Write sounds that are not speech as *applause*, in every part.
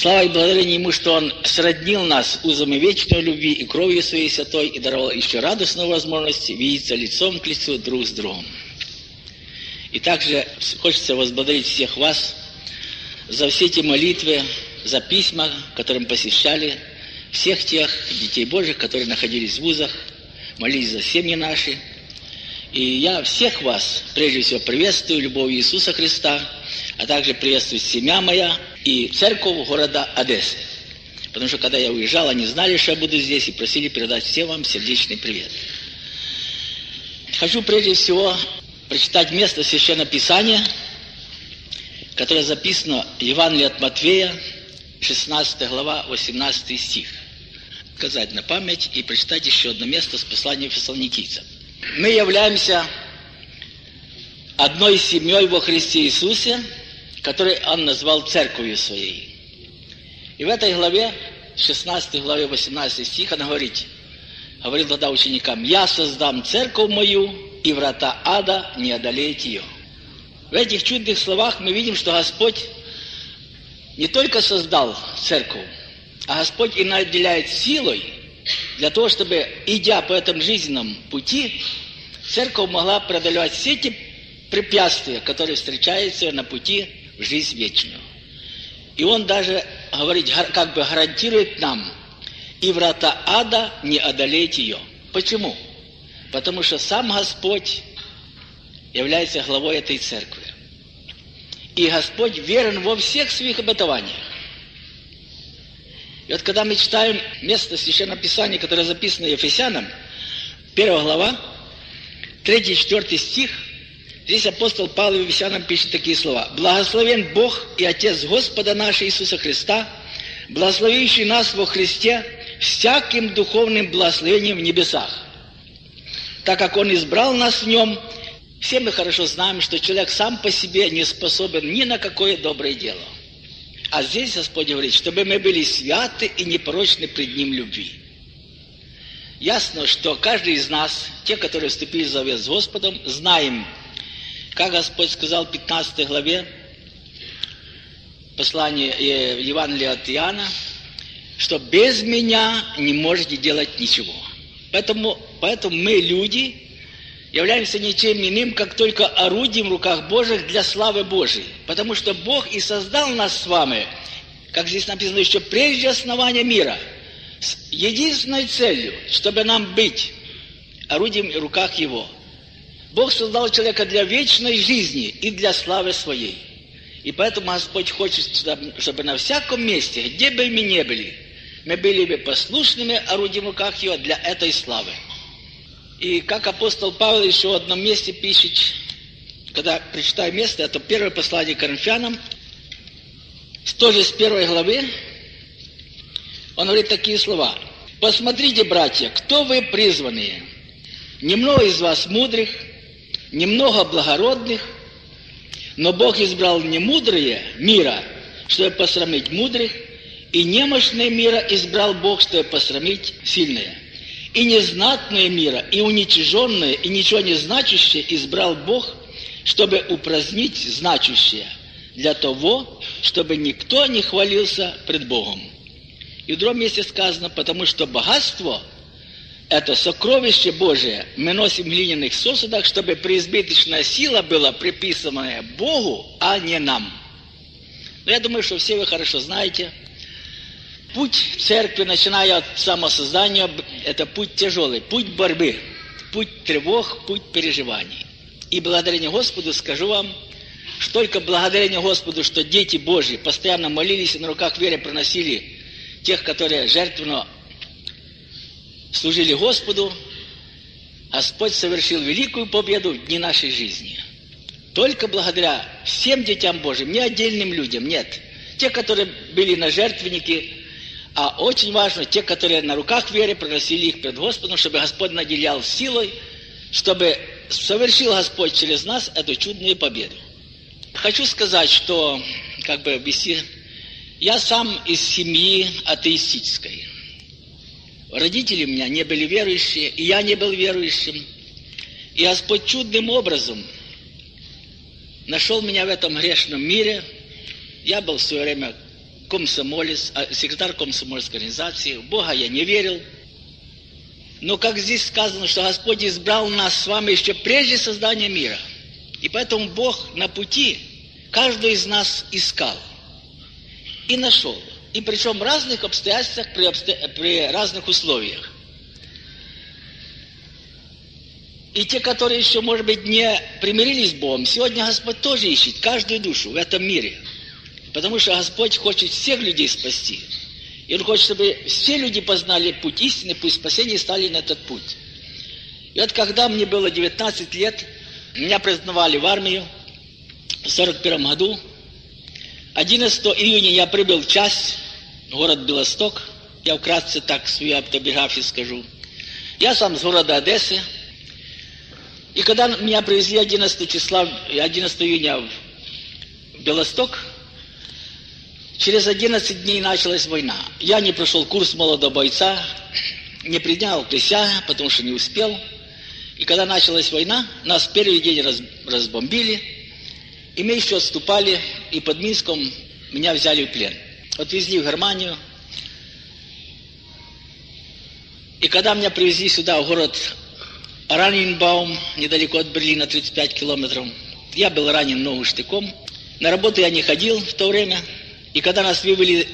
Слава и благодарение Ему, что Он сроднил нас узами вечной любви и кровью Своей Святой и даровал еще радостную возможность видеться лицом к лицу друг с другом. И также хочется возблагодарить всех вас за все эти молитвы, за письма, которым посещали всех тех детей Божьих, которые находились в вузах, молились за семьи наши. И я всех вас, прежде всего, приветствую любовью Иисуса Христа, а также приветствую семья моя и церковь города Одессы. Потому что когда я уезжал, они знали, что я буду здесь, и просили передать всем вам сердечный привет. Хочу прежде всего прочитать место Священного Писания, которое записано в Евангелии от Матвея, 16 глава, 18 стих. Сказать на память и прочитать еще одно место с посланием фессалоникийцам. Мы являемся одной семьей во Христе Иисусе, который Он назвал церковью своей. И в этой главе, 16 главе 18 стих, он говорит, говорил тогда ученикам, «Я создам церковь мою, и врата ада не одолеют ее». В этих чудных словах мы видим, что Господь не только создал церковь, а Господь и наделяет силой для того, чтобы, идя по этому жизненном пути, церковь могла преодолевать все эти препятствия, которые встречаются на пути жизнь вечную. И он даже говорит, как бы гарантирует нам, и врата ада не одолеть ее. Почему? Потому что сам Господь является главой этой церкви. И Господь верен во всех своих обетованиях. И вот когда мы читаем место Священного Писания, которое записано Ефесянам, первая глава, 3-4 стих, здесь апостол Павел Ефесянам пишет такие слова. «Благословен Бог и Отец Господа нашего Иисуса Христа, благословивший нас во Христе всяким духовным благословением в небесах, так как Он избрал нас в Нем все мы хорошо знаем, что человек сам по себе не способен ни на какое доброе дело. А здесь Господь говорит, чтобы мы были святы и непорочны пред Ним любви. Ясно, что каждый из нас, те, которые вступили в завет с Господом, знаем, как Господь сказал в 15 главе послания э, Евангелия от Иоанна, что без меня не можете делать ничего. Поэтому, поэтому мы люди, являемся ничем иным, как только орудием в руках Божьих для славы Божией. Потому что Бог и создал нас с вами, как здесь написано, еще прежде основания мира, с единственной целью, чтобы нам быть орудием в руках Его. Бог создал человека для вечной жизни и для славы своей. И поэтому Господь хочет, чтобы на всяком месте, где бы мы ни были, мы были бы послушными орудием в Его для этой славы. И как апостол Павел еще в одном месте пишет, когда прочитаю место, это первое послание к Коринфянам, тоже с первой главы, он говорит такие слова. «Посмотрите, братья, кто вы призванные? Немного из вас мудрых, немного благородных, но Бог избрал не мудрые мира, чтобы посрамить мудрых, и немощные мира избрал Бог, чтобы посрамить сильные и незнатное мира, и уничиженное, и ничего не значащее избрал Бог, чтобы упразднить значущее, для того, чтобы никто не хвалился пред Богом. И в другом месте сказано, потому что богатство – это сокровище Божие, мы носим в глиняных сосудах, чтобы преизбыточная сила была приписанная Богу, а не нам. Но я думаю, что все вы хорошо знаете – Путь церкви, начиная от самосоздания, это путь тяжелый, путь борьбы, путь тревог, путь переживаний. И благодарение Господу скажу вам, что только благодарение Господу, что дети Божьи постоянно молились и на руках веры проносили тех, которые жертвенно служили Господу, Господь совершил великую победу в дни нашей жизни. Только благодаря всем детям Божьим, не отдельным людям, нет. Те, которые были на жертвеннике, а очень важно, те, которые на руках веры приносили их пред Господом, чтобы Господь наделял силой, чтобы совершил Господь через нас эту чудную победу. Хочу сказать, что, как бы вести, я сам из семьи атеистической. Родители у меня не были верующие, и я не был верующим. И Господь чудным образом нашел меня в этом грешном мире. Я был в свое время комсомолец, а, секретарь комсомольской организации. В Бога я не верил. Но как здесь сказано, что Господь избрал нас с вами еще прежде создания мира. И поэтому Бог на пути каждого из нас искал и нашел. И причем в разных обстоятельствах, при, обсто... при разных условиях. И те, которые еще, может быть, не примирились с Богом, сегодня Господь тоже ищет каждую душу в этом мире. Потому что Господь хочет всех людей спасти. И Он хочет, чтобы все люди познали путь истины, путь спасения и стали на этот путь. И вот когда мне было 19 лет, меня признавали в армию в 41 году. 11 июня я прибыл в часть, город Белосток. Я вкратце так свою автобиографию скажу. Я сам с города Одессы. И когда меня привезли 11 числа, 11 июня в Белосток, Через 11 дней началась война. Я не прошел курс молодого бойца, не принял присягу, потому что не успел. И когда началась война, нас первый день раз, разбомбили, и мы еще отступали, и под Минском меня взяли в плен. Отвезли в Германию. И когда меня привезли сюда, в город Раненбаум, недалеко от Берлина, 35 километров, я был ранен ногу штыком. На работу я не ходил в то время – и когда нас вывели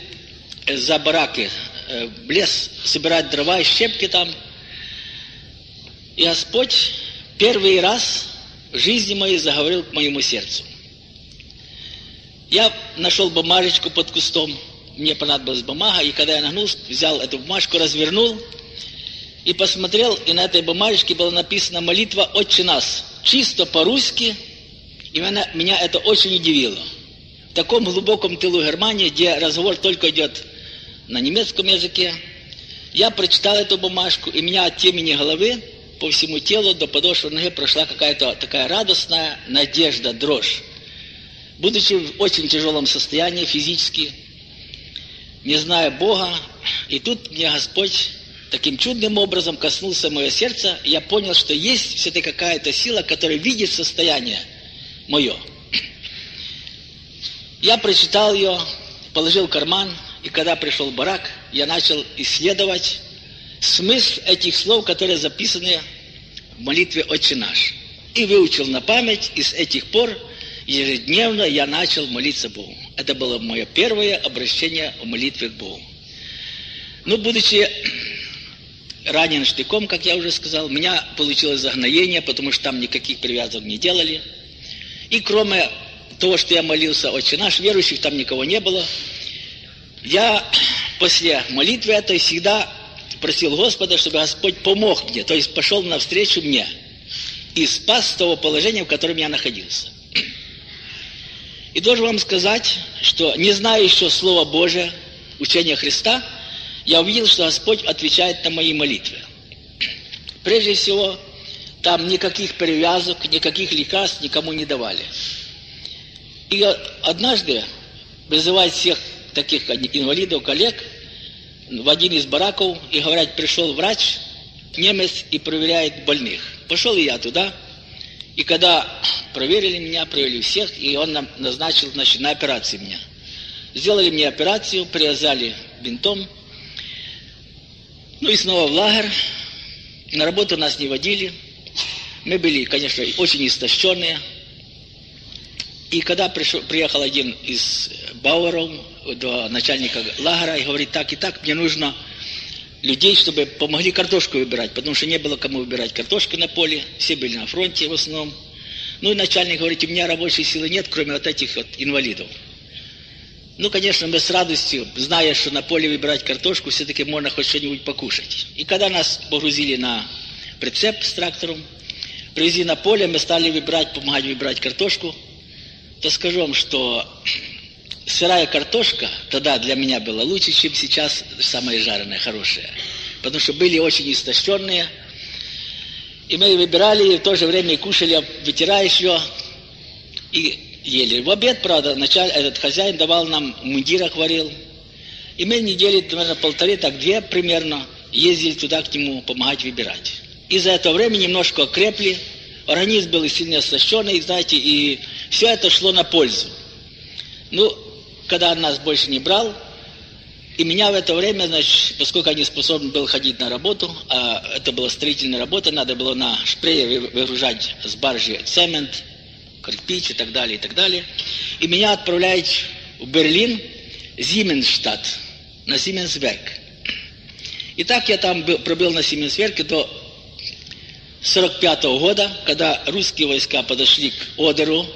за бараки в лес собирать дрова и щепки там, и Господь первый раз в жизни моей заговорил к моему сердцу. Я нашел бумажечку под кустом, мне понадобилась бумага, и когда я нагнулся, взял эту бумажку, развернул и посмотрел, и на этой бумажечке была написана молитва «Отче нас», чисто по-русски, и меня, меня это очень удивило – в таком глубоком тылу Германии, где разговор только идет на немецком языке, я прочитал эту бумажку, и меня от темени головы по всему телу до подошвы ноги прошла какая-то такая радостная надежда, дрожь. Будучи в очень тяжелом состоянии физически, не зная Бога, и тут мне Господь таким чудным образом коснулся мое сердце, и я понял, что есть все-таки какая-то сила, которая видит состояние мое – я прочитал ее, положил в карман, и когда пришел барак, я начал исследовать смысл этих слов, которые записаны в молитве «Отче наш». И выучил на память, и с этих пор ежедневно я начал молиться Богу. Это было мое первое обращение в молитве к Богу. Ну, будучи *clears throat* ранен штыком, как я уже сказал, у меня получилось загноение, потому что там никаких привязок не делали. И кроме того, что я молился «Отче наш», верующих там никого не было. Я *clears throat* после молитвы этой всегда просил Господа, чтобы Господь помог мне, то есть пошел навстречу мне и спас того положения, в котором я находился. *clears throat* И должен вам сказать, что не зная еще Слова Божия, учения Христа, я увидел, что Господь отвечает на мои молитвы. Прежде всего, там никаких привязок, никаких лекарств никому не давали. И однажды вызывает всех таких инвалидов, коллег в один из бараков и говорят, пришел врач, немец, и проверяет больных. Пошел и я туда, и когда проверили меня, провели всех, и он нам назначил, значит, на операцию меня. Сделали мне операцию, привязали бинтом, ну и снова в лагерь. На работу нас не водили. Мы были, конечно, очень истощенные, и когда пришел, приехал один из Бауэров до начальника лагера и говорит, так и так, мне нужно людей, чтобы помогли картошку выбирать, потому что не было кому выбирать картошку на поле, все были на фронте в основном. Ну и начальник говорит, у меня рабочей силы нет, кроме вот этих вот инвалидов. Ну, конечно, мы с радостью, зная, что на поле выбирать картошку, все-таки можно хоть что-нибудь покушать. И когда нас погрузили на прицеп с трактором, привезли на поле, мы стали выбирать, помогать выбирать картошку – то скажу вам, что сырая картошка тогда для меня была лучше, чем сейчас самая жареная, хорошая. Потому что были очень истощенные. И мы выбирали, и в то же время и кушали, вытираешь ее и ели. В обед, правда, началь, этот хозяин давал нам мундирах варил. И мы недели, наверное, полторы, так две примерно, ездили туда к нему помогать выбирать. И за это время немножко окрепли, организм был сильно истощенный, знаете, и все это шло на пользу. Ну, когда он нас больше не брал, И меня в это время, значит, поскольку я не способен был ходить на работу, а это была строительная работа, надо было на шпрее выгружать с баржи цемент, кирпич и так далее, и так далее. И меня отправляют в Берлин, Зименштадт, на Сименсверк. И так я там был, пробыл на Сименсверке до 45 -го года, когда русские войска подошли к Одеру.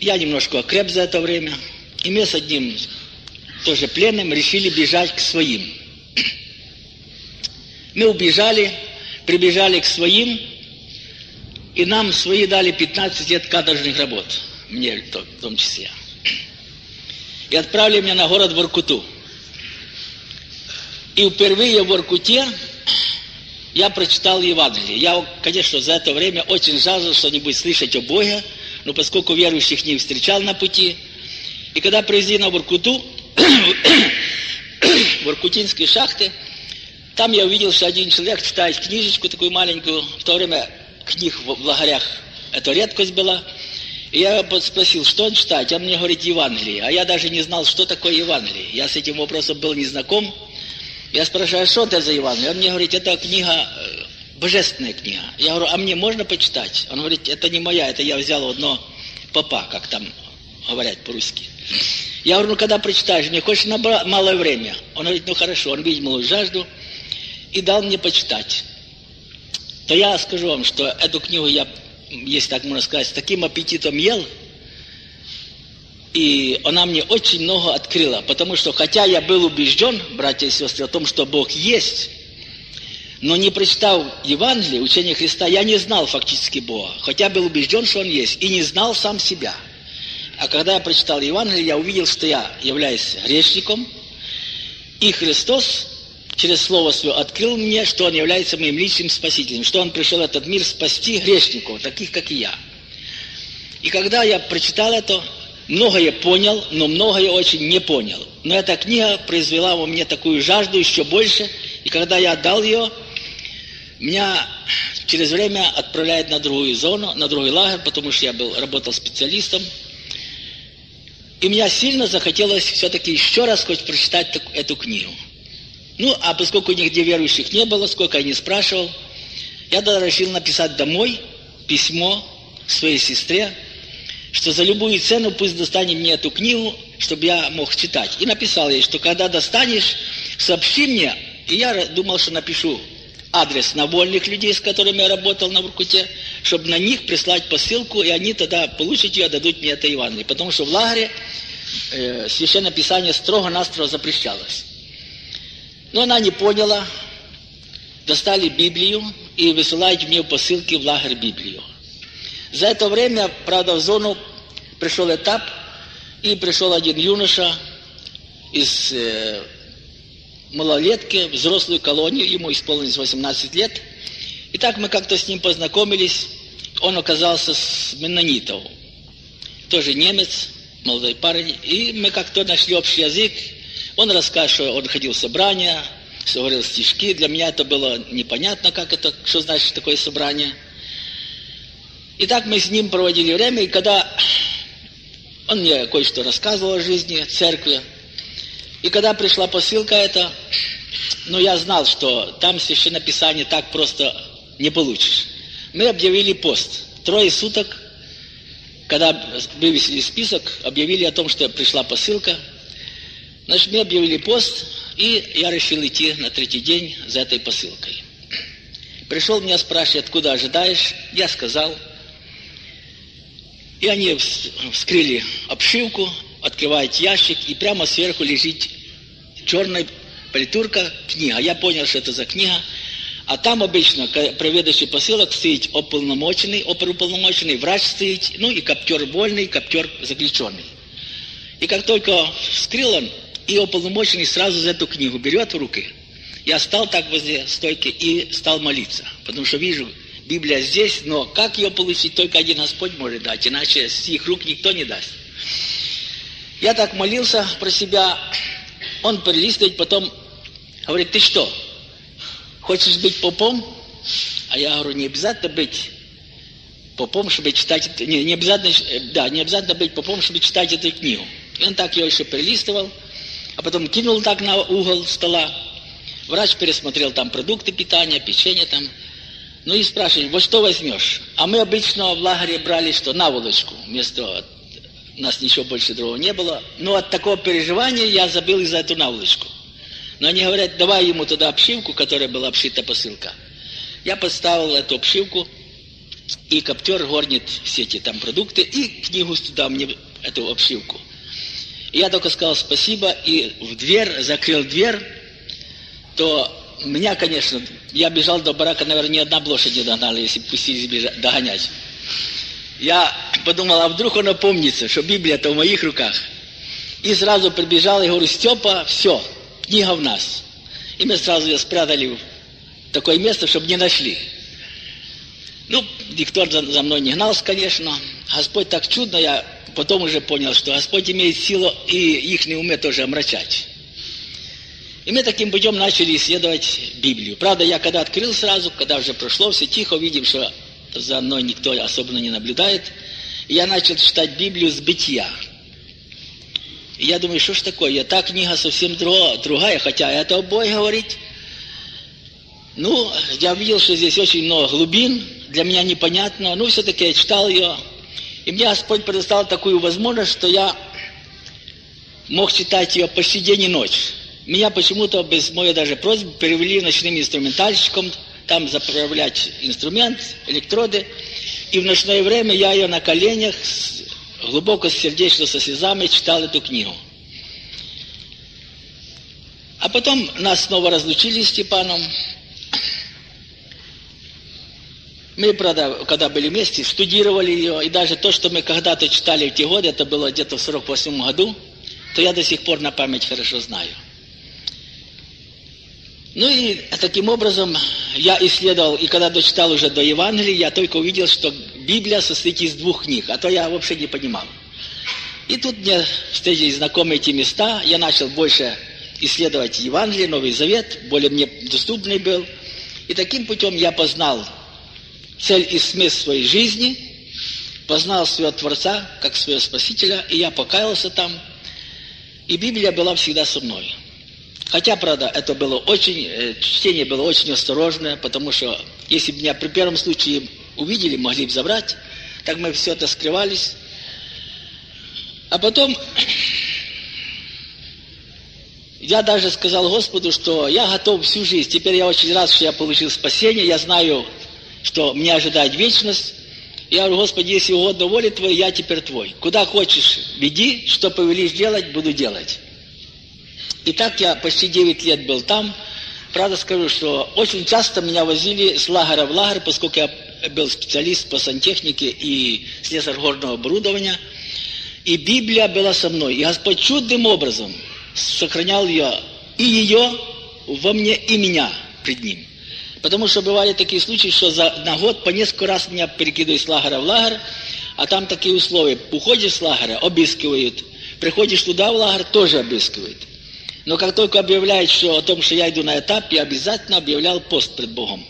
Я немножко окреп за это время. И мы с одним тоже пленным решили бежать к своим. *clears throat* Мы убежали, прибежали к своим, и нам свои дали 15 лет каторжных работ, мне в том числе. И отправили меня на город Воркуту. И впервые в Воркуте я прочитал Евангелие. Я, конечно, за это время очень жаждал что-нибудь слышать о Боге, но поскольку верующих не встречал на пути, и когда привезли на Воркуту, *coughs* Воркутинские шахты, там я увидел, что один человек читает книжечку такую маленькую, в то время книг в лагерях это редкость была. И я спросил, что он читает, он мне говорит Евангелие, а я даже не знал, что такое Евангелие. Я с этим вопросом был не знаком. Я спрашиваю, а что это за Евангелие? Он мне говорит, это книга, э, божественная книга. Я говорю, а мне можно почитать? Он говорит, это не моя, это я взял одно папа, как там говорят по-русски. Я говорю, ну когда прочитаешь, мне хочешь на малое время? Он говорит, ну хорошо, он видел мою жажду и дал мне почитать. То я скажу вам, что эту книгу я, если так можно сказать, с таким аппетитом ел, и она мне очень много открыла, потому что хотя я был убежден, братья и сестры, о том, что Бог есть, но не прочитав Евангелие, учение Христа, я не знал фактически Бога, хотя был убежден, что Он есть, и не знал сам себя – а когда я прочитал Евангелие, я увидел, что я являюсь грешником, и Христос через Слово Свое открыл мне, что Он является моим личным спасителем, что Он пришел в этот мир спасти грешников, таких, как и я. И когда я прочитал это, многое понял, но многое очень не понял. Но эта книга произвела во мне такую жажду еще больше, и когда я отдал ее, меня через время отправляют на другую зону, на другой лагерь, потому что я был, работал специалистом – и мне сильно захотелось все-таки еще раз хоть прочитать эту книгу. Ну, а поскольку нигде верующих не было, сколько я не спрашивал, я тогда решил написать домой письмо своей сестре, что за любую цену пусть достанет мне эту книгу, чтобы я мог читать. И написал ей, что когда достанешь, сообщи мне. И я думал, что напишу адрес на вольных людей, с которыми я работал на Воркуте, чтобы на них прислать посылку, и они тогда получат ее, дадут мне это Евангелие. Потому что в лагере э, Священное Писание строго-настрого запрещалось. Но она не поняла, достали Библию и высылают мне посылки в лагерь Библию. За это время, правда, в зону пришел этап, и пришел один юноша из э, малолетки, взрослую колонию, ему исполнилось 18 лет. И так мы как-то с ним познакомились. Он оказался с Менонитов, тоже немец, молодой парень. И мы как-то нашли общий язык. Он рассказывал, что он ходил в собрания, говорил стишки. Для меня это было непонятно, как это, что значит такое собрание. И так мы с ним проводили время, и когда он мне кое-что рассказывал о жизни, церкви, и когда пришла посылка эта, ну я знал, что там священное писание так просто не получишь. Мы объявили пост. Трое суток, когда вывесили список, объявили о том, что пришла посылка. Значит, мы объявили пост, и я решил идти на третий день за этой посылкой. Пришел меня спрашивать, откуда ожидаешь? Я сказал. И они вскрыли обшивку, открывает ящик, и прямо сверху лежит черная политурка, книга. Я понял, что это за книга. А там обычно проведущий посылок стоит ополномоченный, оперуполномоченный, врач стоит, ну и коптер вольный, коптер заключенный. И как только вскрыл он, и ополномоченный сразу за эту книгу берет в руки. Я стал так возле стойки и стал молиться, потому что вижу, Библия здесь, но как ее получить, только один Господь может дать, иначе с их рук никто не даст. Я так молился про себя. Он прилистывает, потом говорит, ты что, хочешь быть попом? А я говорю, не обязательно быть попом, чтобы читать, не, не обязательно, да, не обязательно быть попом, чтобы читать эту книгу. И он так ее еще прилистывал. а потом кинул так на угол стола. Врач пересмотрел там продукты питания, печенье там. Ну и спрашивает, вот что возьмешь? А мы обычно в лагере брали что? Наволочку. Вместо у нас ничего больше другого не было. Но от такого переживания я забыл из за эту наволочку. Но они говорят, давай ему туда обшивку, которая была обшита посылка. Я поставил эту обшивку, и коптер горнит все эти там продукты, и книгу туда мне эту обшивку. И я только сказал спасибо, и в дверь, закрыл дверь, то меня, конечно, я бежал до барака, наверное, ни одна лошадь не догнала, если пустились бежать, догонять. Я подумал, а вдруг он опомнится, что Библия-то в моих руках. И сразу прибежал и говорю, Степа, все, книга в нас. И мы сразу ее спрятали в такое место, чтобы не нашли. Ну, никто за, за мной не гнался, конечно. Господь так чудно, я потом уже понял, что Господь имеет силу и их не умеет тоже омрачать. И мы таким путем начали исследовать Библию. Правда, я когда открыл сразу, когда уже прошло, все тихо, видим, что за мной никто особенно не наблюдает, я начал читать Библию с бытия. Я думаю, что ж такое, я та книга совсем другая, хотя это обои говорит. Ну, я видел, что здесь очень много глубин, для меня непонятно, но все-таки я читал ее. И мне Господь предоставил такую возможность, что я мог читать ее почти день и ночь. Меня почему-то без моей даже просьбы перевели ночным инструментальщиком, там заправлять инструмент, электроды. И в ночное время я ее на коленях, глубоко сердечно со слезами читал эту книгу. А потом нас снова разлучили с Степаном. Мы, правда, когда были вместе, студировали ее, и даже то, что мы когда-то читали в те годы, это было где-то в 48 году, то я до сих пор на память хорошо знаю. Ну и таким образом я исследовал, и когда дочитал уже до Евангелия, я только увидел, что Библия состоит из двух книг, а то я вообще не понимал. И тут мне встретились знакомые эти места, я начал больше исследовать Евангелие, Новый Завет, более мне доступный был. И таким путем я познал цель и смысл своей жизни, познал своего Творца как своего Спасителя, и я покаялся там, и Библия была всегда со мной. Хотя, правда, это было очень, э, чтение было очень осторожное, потому что если бы меня при первом случае увидели, могли бы забрать, так мы все это скрывались. А потом *clears throat* я даже сказал Господу, что я готов всю жизнь. Теперь я очень рад, что я получил спасение. Я знаю, что меня ожидает вечность. Я говорю, Господи, если угодно воли Твоей, я теперь Твой. Куда хочешь, веди, что повелишь делать, буду делать. И так я почти 9 лет был там. Правда скажу, что очень часто меня возили с лагеря в лагерь, поскольку я был специалист по сантехнике и слесарь горного оборудования. И Библия была со мной. И Господь чудным образом сохранял ее, и ее во мне, и меня пред Ним. Потому что бывали такие случаи, что за, на год по несколько раз меня перекидывают с лагеря в лагерь, а там такие условия. Уходишь с лагеря, обыскивают. Приходишь туда в лагерь, тоже обыскивают. Но как только объявляют что, о том, что я иду на этап, я обязательно объявлял пост пред Богом.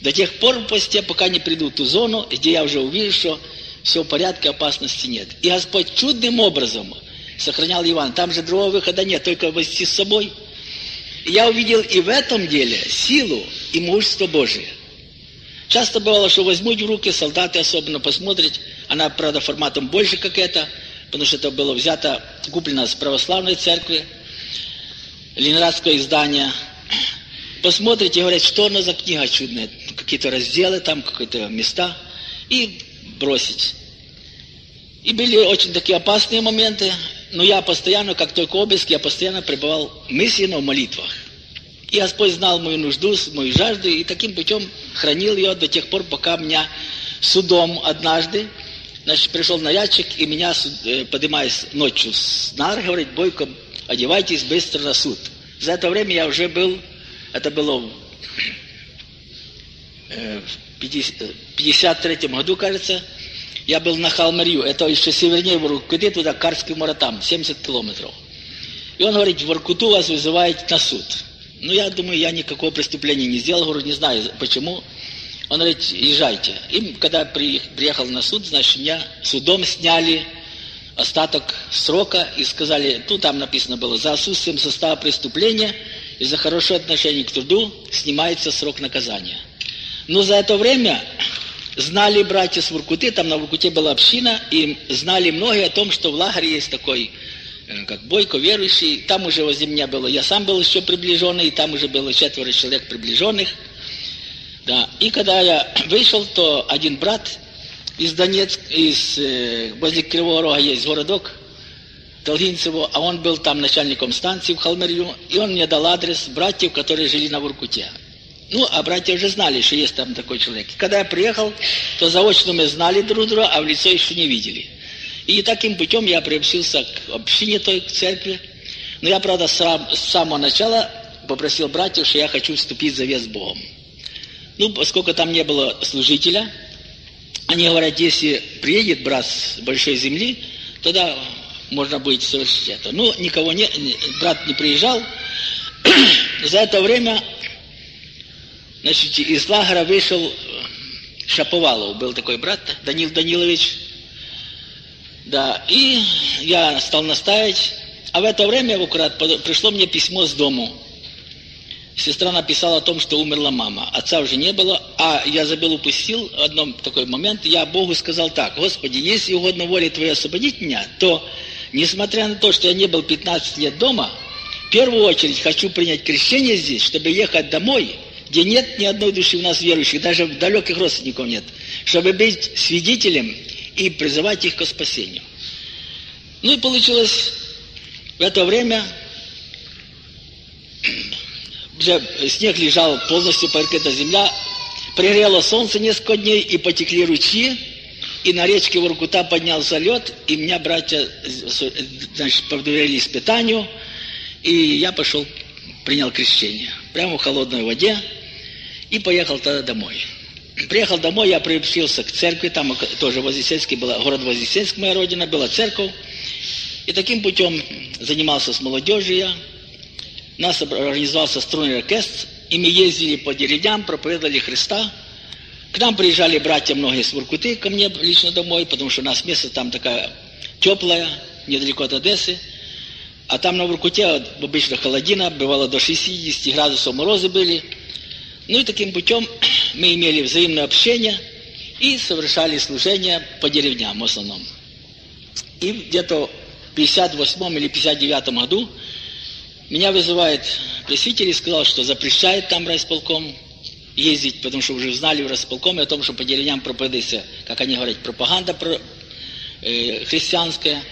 До тех пор в посте, пока не приду в ту зону, где я уже увижу, что все в порядке, опасности нет. И Господь чудным образом сохранял Иван. Там же другого выхода нет, только вести с собой – я увидел и в этом деле силу и мужество Божие. Часто бывало, что возьмут в руки, солдаты особенно посмотреть, она, правда, форматом больше, как это, потому что это было взято, куплено с православной церкви, ленинградское издание. Посмотрите, говорят, что она за книга чудная, какие-то разделы там, какие-то места, и бросить. И были очень такие опасные моменты, но я постоянно, как только обыск, я постоянно пребывал мысленно в молитвах. И Господь знал мою нужду, мою жажду, и таким путем хранил ее до тех пор, пока меня судом однажды, значит, пришел нарядчик, и меня, э, поднимаясь ночью с нар, говорит, Бойко, одевайтесь быстро на суд. За это время я уже был, это было э, в 53 э, году, кажется, я был на Халмарью, это еще севернее Воркуты, туда Карский море там, 70 километров. И он говорит, в Воркуту вас вызывает на суд. Ну, я думаю, я никакого преступления не сделал, говорю, не знаю почему. Он говорит, езжайте. И когда приехал на суд, значит, меня судом сняли остаток срока и сказали, ну там написано было, за отсутствием состава преступления и за хорошее отношение к труду снимается срок наказания. Но за это время знали братья с Воркуты, там на Воркуте была община, и знали многие о том, что в лагере есть такой, э, как Бойко, верующий, там уже возле меня было, я сам был еще приближенный, там уже было четверо человек приближенных. Да. И когда я *clears throat* вышел, то один брат из Донецка, из, э, возле Кривого Рога есть городок, Долгинцево, а он был там начальником станции в Халмерью, и он мне дал адрес братьев, которые жили на Воркуте. Ну, а братья уже знали, что есть там такой человек. когда я приехал, то заочно мы знали друг друга, а в лицо еще не видели. И таким путем я приобщился к общине той к церкви. Но я, правда, сам, с самого начала попросил братьев, что я хочу вступить в завет с Богом. Ну, поскольку там не было служителя, они говорят, если приедет брат с большой земли, тогда можно будет совершить это. Ну, никого не, брат не приезжал. *clears throat* За это время, значит, из лагеря вышел Шаповалов, был такой брат, Данил Данилович. Да, и я стал наставить. А в это время, в пришло мне письмо с дому сестра написала о том, что умерла мама. Отца уже не было, а я забыл, упустил одном такой момент. Я Богу сказал так, Господи, если угодно воля Твоя освободить меня, то, несмотря на то, что я не был 15 лет дома, в первую очередь хочу принять крещение здесь, чтобы ехать домой, где нет ни одной души у нас верующих, даже далеких родственников нет, чтобы быть свидетелем и призывать их к спасению. Ну и получилось в это время уже снег лежал полностью покрыта земля, пригрело солнце несколько дней, и потекли ручьи, и на речке Воркута поднялся лед, и меня братья значит, подвели испытанию, и я пошел, принял крещение, прямо в холодной воде, и поехал тогда домой. Приехал домой, я приобщился к церкви, там тоже Вознесенский был, город Вознесенск, моя родина, была церковь, и таким путем занимался с молодежью я, нас организовался струнный оркестр, и мы ездили по деревням, проповедовали Христа. К нам приезжали братья многие с Воркуты, ко мне лично домой, потому что у нас место там такая теплая, недалеко от Одессы. А там на Воркуте обычно холодина, бывало до 60 градусов морозы были. Ну и таким путем *clears throat* мы имели взаимное общение и совершали служение по деревням в основном. И где-то в 58 или 59 году меня вызывает пресвитер и сказал, что запрещает там райсполком ездить, потому что уже знали в райсполкоме о том, что по деревням проповедуется, как они говорят, пропаганда про, э, христианская.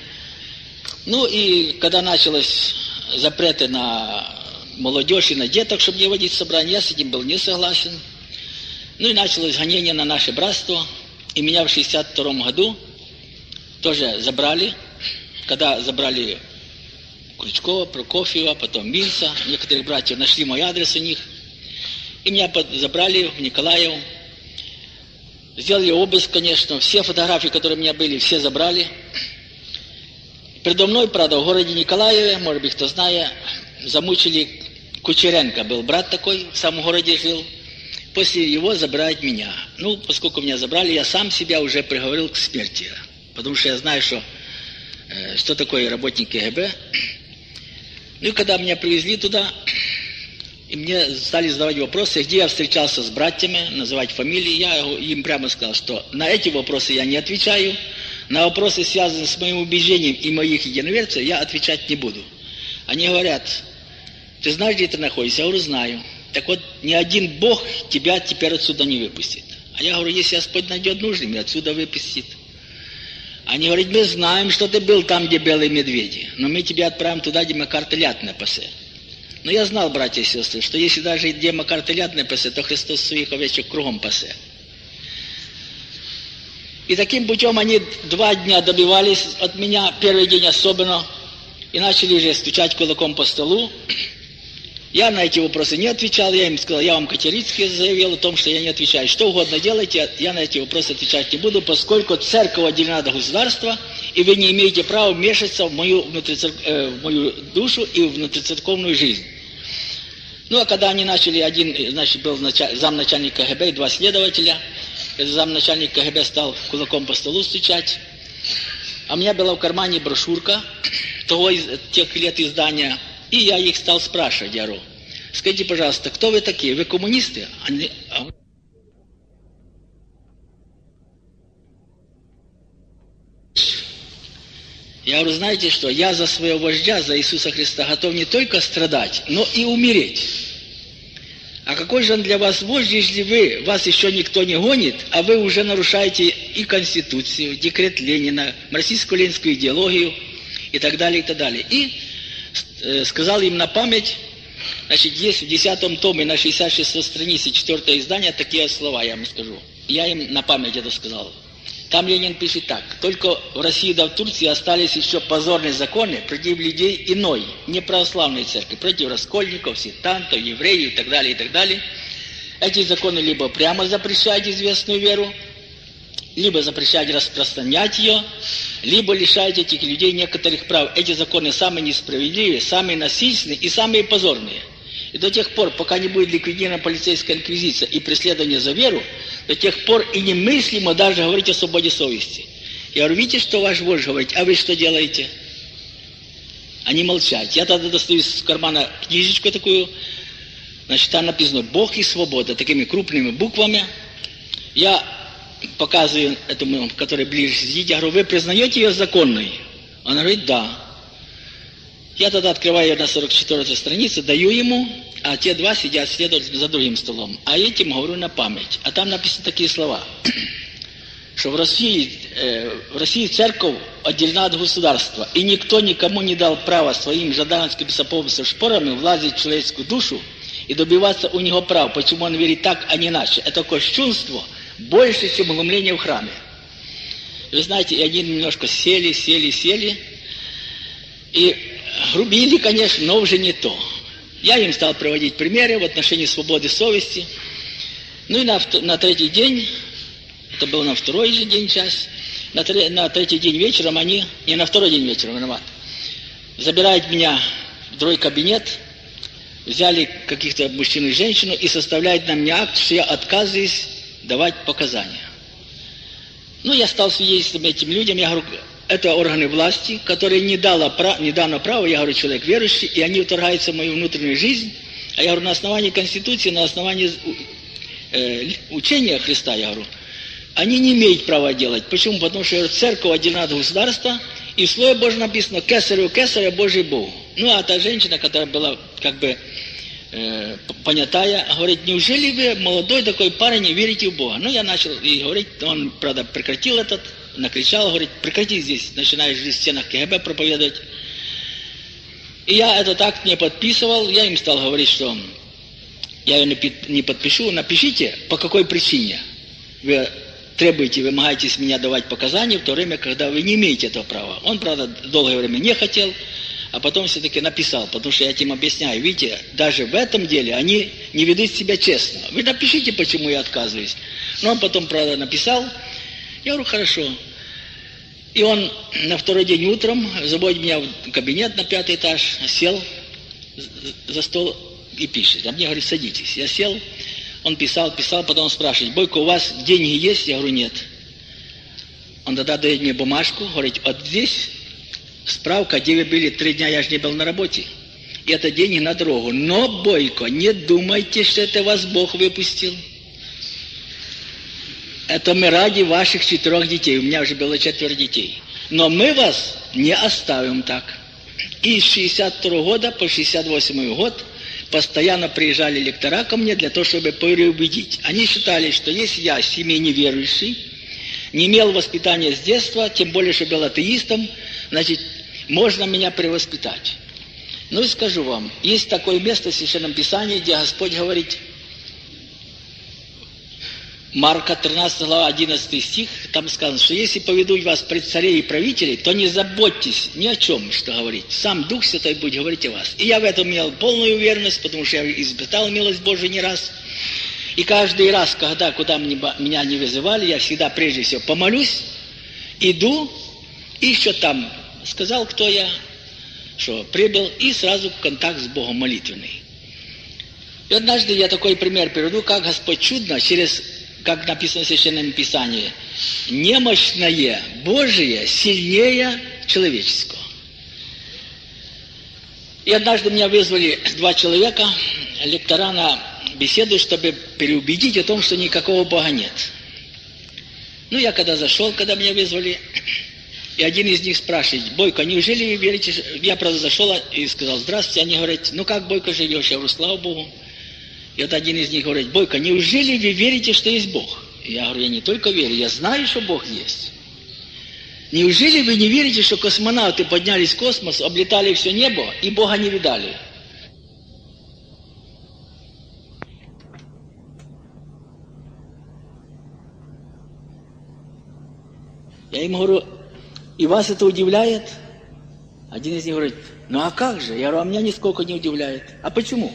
Ну и когда началось запреты на молодежь и на деток, чтобы не водить собрание, я с этим был не согласен. Ну и началось гонение на наше братство. И меня в 62 году тоже забрали. Когда забрали Крючкова, Прокофьева, потом Минца, некоторых братьев нашли мой адрес у них. И меня забрали в Николаев. Сделали обыск, конечно. Все фотографии, которые у меня были, все забрали. Предо мной, правда, в городе Николаеве, может быть, кто знает, замучили Кучеренко. Был брат такой, в самом городе жил. После его забрать меня. Ну, поскольку меня забрали, я сам себя уже приговорил к смерти. Потому что я знаю, что, э, что такое работник КГБ. Ну и когда меня привезли туда, и мне стали задавать вопросы, где я встречался с братьями, называть фамилии, я им прямо сказал, что на эти вопросы я не отвечаю, на вопросы, связанные с моим убеждением и моих единоверцев, я отвечать не буду. Они говорят, ты знаешь, где ты находишься? Я говорю, знаю. Так вот, ни один Бог тебя теперь отсюда не выпустит. А я говорю, если Господь найдет нужным, отсюда выпустит. Они говорят, мы знаем, что ты был там, где белые медведи, но мы тебя отправим туда, где Макар телятное пасе. Но я знал, братья и сестры, что если даже где Макар телятное пасе, то Христос своих овечек кругом пасе. И таким путем они два дня добивались от меня, первый день особенно, и начали же стучать кулаком по столу, я на эти вопросы не отвечал, я им сказал, я вам категорически заявил о том, что я не отвечаю. Что угодно делайте, я на эти вопросы отвечать не буду, поскольку церковь отделена от государства, и вы не имеете права вмешиваться в мою, внутрицер... э, в мою душу и в внутрицерковную жизнь. Ну, а когда они начали, один, значит, был замначальник КГБ и два следователя, замначальник КГБ стал кулаком по столу стучать. А у меня была в кармане брошюрка того из тех лет издания, и я их стал спрашивать, я говорю, скажите, пожалуйста, кто вы такие? Вы коммунисты? Они, а Я говорю, знаете что, я за своего вождя, за Иисуса Христа готов не только страдать, но и умереть. А какой же он для вас вождь, если вы, вас еще никто не гонит, а вы уже нарушаете и Конституцию, декрет Ленина, марксистско-ленинскую идеологию и так далее, и так далее. И сказал им на память, значит, есть в 10 томе на 66 странице, четвертое издание, такие слова я вам скажу. Я им на память это сказал. Там Ленин пишет так. Только в России да в Турции остались еще позорные законы против людей иной, не православной церкви, против раскольников, сектантов, евреев и так далее, и так далее. Эти законы либо прямо запрещают известную веру, либо запрещают распространять ее, либо лишают этих людей некоторых прав. Эти законы самые несправедливые, самые насильственные и самые позорные. И до тех пор, пока не будет ликвидирована полицейская инквизиция и преследование за веру, до тех пор и немыслимо даже говорить о свободе совести. Я говорю, видите, что ваш вождь говорит, а вы что делаете? Они молчат. Я тогда достаю из кармана книжечку такую, значит, там написано «Бог и свобода» такими крупными буквами. Я показываю этому, который ближе сидит, я говорю, вы признаете ее законной? Она говорит, да. Я тогда открываю ее на 44 странице, даю ему, а те два сидят следуют за другим столом. А этим говорю на память. А там написаны такие слова, *clears throat* что в России, э, в России церковь отделена от государства, и никто никому не дал права своим жаданским саповым шпорами влазить в человеческую душу и добиваться у него прав, почему он верит так, а не иначе. Это кощунство больше, чем глумление в храме. Вы знаете, и они немножко сели, сели, сели, и грубили, конечно, но уже не то. Я им стал приводить примеры в отношении свободы совести. Ну и на, на третий день, это был на второй же день час, на, на третий день вечером они, не на второй день вечером, виноват, забирают меня в другой кабинет, взяли каких-то мужчин и женщину и составляют на меня акт, что я отказываюсь давать показания. Ну, я стал свидетельством этим людям, я говорю, это органы власти, которые не, дало, не дано право, я говорю, человек верующий, и они вторгаются в мою внутреннюю жизнь, а я говорю, на основании Конституции, на основании э, учения Христа, я говорю, они не имеют права делать. Почему? Потому что говорю, церковь отделена от государства, и в Слове Божьем написано «Кесарю Кесаря, Божий Бог». Ну, а та женщина, которая была как бы э, понятая, говорит, неужели вы, молодой такой парень, не верите в Бога? Ну, я начал и говорить, он, правда, прекратил этот накричал, говорит, прекрати здесь, начинаешь здесь в стенах КГБ проповедовать. И я этот акт не подписывал, я им стал говорить, что я ее не подпишу, напишите, по какой причине вы требуете, вымогаете с меня давать показания в то время, когда вы не имеете этого права. Он, правда, долгое время не хотел, а потом все-таки написал, потому что я этим объясняю. Видите, даже в этом деле они не ведут себя честно. Вы напишите, почему я отказываюсь. Но он потом, правда, написал, я говорю, хорошо. И он на второй день утром заводит меня в кабинет на пятый этаж, сел за стол и пишет. А мне говорит, садитесь. Я сел, он писал, писал, потом спрашивает, Бойко, у вас деньги есть? Я говорю, нет. Он тогда дает мне бумажку, говорит, вот здесь справка, где вы были три дня, я же не был на работе. И это деньги на дорогу. Но, Бойко, не думайте, что это вас Бог выпустил. Это мы ради ваших четырех детей. У меня уже было четверо детей. Но мы вас не оставим так. И с 62 года по 68 год постоянно приезжали лектора ко мне для того, чтобы переубедить. Они считали, что если я семей неверующий, не имел воспитания с детства, тем более, что был атеистом, значит, можно меня превоспитать. Ну и скажу вам, есть такое место в Священном Писании, где Господь говорит, Марка 13 глава 11 стих, там сказано, что если поведут вас пред царей и правителей, то не заботьтесь ни о чем, что говорить. Сам Дух Святой будет говорить о вас. И я в этом имел полную уверенность, потому что я испытал милость Божию не раз. И каждый раз, когда куда меня не вызывали, я всегда прежде всего помолюсь, иду, и еще там сказал, кто я, что прибыл, и сразу контакт с Богом молитвенный. И однажды я такой пример приведу, как Господь чудно через как написано в Священном Писании, немощное Божие сильнее человеческого. И однажды меня вызвали два человека, лектора на беседу, чтобы переубедить о том, что никакого Бога нет. Ну, я когда зашел, когда меня вызвали, и один из них спрашивает, Бойко, неужели вы верите, я правда зашел и сказал, здравствуйте, они говорят, ну как Бойко живешь? Я говорю, слава Богу. И вот один из них говорит, Бойко, неужели вы верите, что есть Бог? Я говорю, я не только верю, я знаю, что Бог есть. Неужели вы не верите, что космонавты поднялись в космос, облетали все небо и Бога не видали? Я им говорю, и вас это удивляет? Один из них говорит, ну а как же? Я говорю, а меня нисколько не удивляет. А почему?